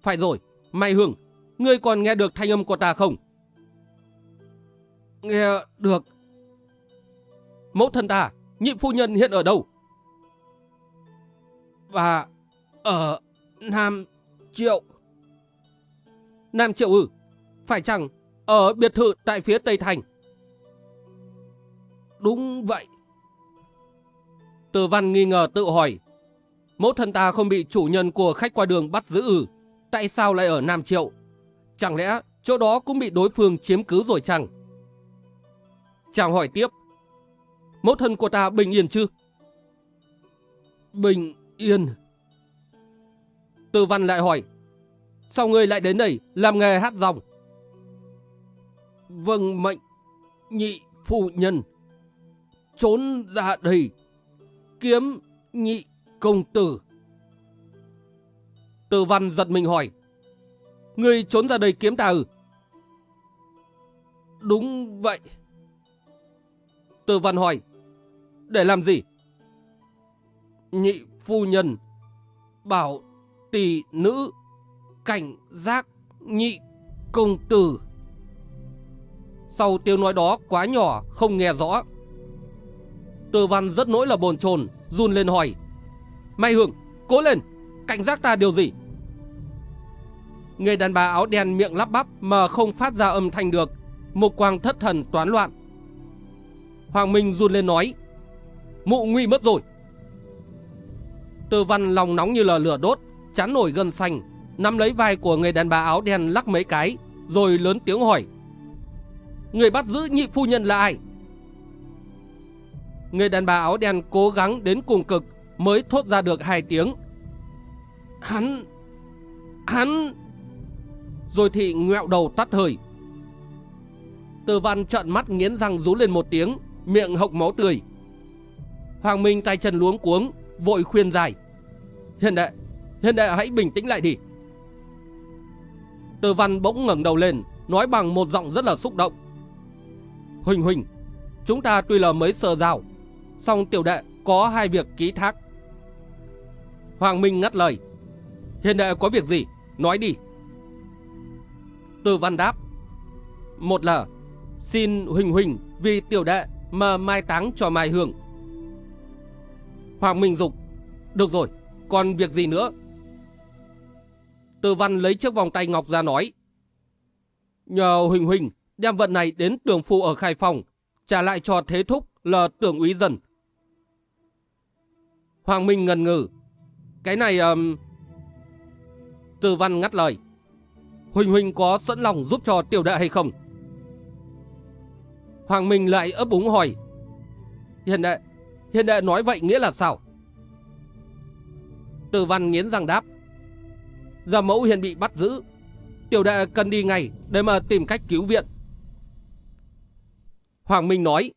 Phải rồi, Mai Hương, ngươi còn nghe được thanh âm của ta không? Nghe được. Mẫu thân ta, nhị phu nhân hiện ở đâu? Và ở Nam Triệu. Nam Triệu ư? Phải chăng ở biệt thự tại phía Tây Thành? Đúng vậy. Từ văn nghi ngờ tự hỏi. Mẫu thân ta không bị chủ nhân của khách qua đường bắt giữ ử, Tại sao lại ở Nam Triệu? Chẳng lẽ chỗ đó cũng bị đối phương chiếm cứ rồi chăng? Chàng hỏi tiếp. Mẫu thân của ta bình yên chứ? Bình yên. Từ văn lại hỏi. Sao ngươi lại đến đây làm nghề hát dòng? Vâng mệnh, nhị phụ nhân. Trốn ra đây, kiếm nhị công tử. Tử văn giật mình hỏi. Ngươi trốn ra đây kiếm ta ư? Đúng vậy. Tử văn hỏi. Để làm gì? Nhị phu nhân. Bảo tỷ nữ. Cảnh giác nhị công tử. Sau tiếng nói đó quá nhỏ, không nghe rõ. Tử văn rất nỗi là bồn chồn, run lên hỏi. Mai Hương, cố lên, cảnh giác ta điều gì? Người đàn bà áo đen miệng lắp bắp mà không phát ra âm thanh được. Một quang thất thần toán loạn. Hoàng Minh run lên nói. Mụ nguy mất rồi. Từ văn lòng nóng như là lửa đốt, chán nổi gân xanh, nắm lấy vai của người đàn bà áo đen lắc mấy cái, rồi lớn tiếng hỏi. Người bắt giữ nhị phu nhân là ai? Người đàn bà áo đen cố gắng đến cùng cực mới thốt ra được hai tiếng. Hắn... Hắn... Rồi thị ngẹo đầu tắt hơi. Từ văn trợn mắt nghiến răng rú lên một tiếng, miệng hộc máu tươi. Hoàng Minh tay chân luống cuống, vội khuyên dài. Hiện đệ, hiện đệ hãy bình tĩnh lại đi. Từ văn bỗng ngẩng đầu lên, nói bằng một giọng rất là xúc động. Huỳnh Huỳnh, chúng ta tuy là mới sờ rào, song tiểu đệ có hai việc ký thác. Hoàng Minh ngắt lời. Hiện đệ có việc gì? Nói đi. Từ văn đáp. Một là xin Huỳnh Huỳnh vì tiểu đệ mà mai táng cho Mai Hương. Hoàng Minh Dục. Được rồi, còn việc gì nữa? Từ văn lấy chiếc vòng tay ngọc ra nói. Nhờ Huỳnh Huỳnh đem vận này đến tường phụ ở Khai Phòng, trả lại cho thế thúc là tưởng úy Dần. Hoàng Minh ngần ngừ. Cái này... Um... Từ văn ngắt lời. Huỳnh Huỳnh có sẵn lòng giúp cho tiểu đệ hay không? Hoàng Minh lại ấp úng hỏi. hiền đệ, hiền đệ nói vậy nghĩa là sao? Từ văn nghiến răng đáp. Gia mẫu hiện bị bắt giữ. Tiểu đệ cần đi ngay để mà tìm cách cứu viện. Hoàng Minh nói.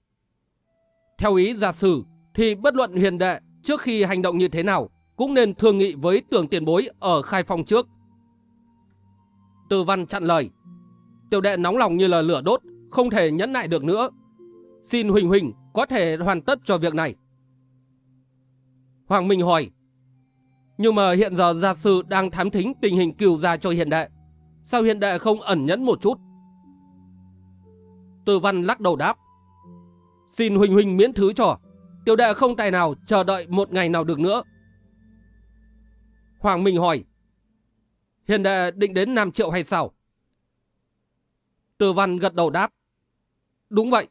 Theo ý gia sử thì bất luận hiền đệ trước khi hành động như thế nào cũng nên thương nghị với tưởng tiền bối ở khai phong trước. Từ văn chặn lời. Tiểu đệ nóng lòng như là lửa đốt, không thể nhẫn nại được nữa. Xin Huỳnh Huỳnh có thể hoàn tất cho việc này. Hoàng Minh hỏi. Nhưng mà hiện giờ gia sư đang thám thính tình hình cửu gia cho hiện đệ. Sao hiện đệ không ẩn nhẫn một chút? Từ văn lắc đầu đáp. Xin Huỳnh Huỳnh miễn thứ cho. Tiểu đệ không tài nào chờ đợi một ngày nào được nữa. Hoàng Minh hỏi. Hiền đệ định đến Nam Triệu hay sao? Từ văn gật đầu đáp. Đúng vậy.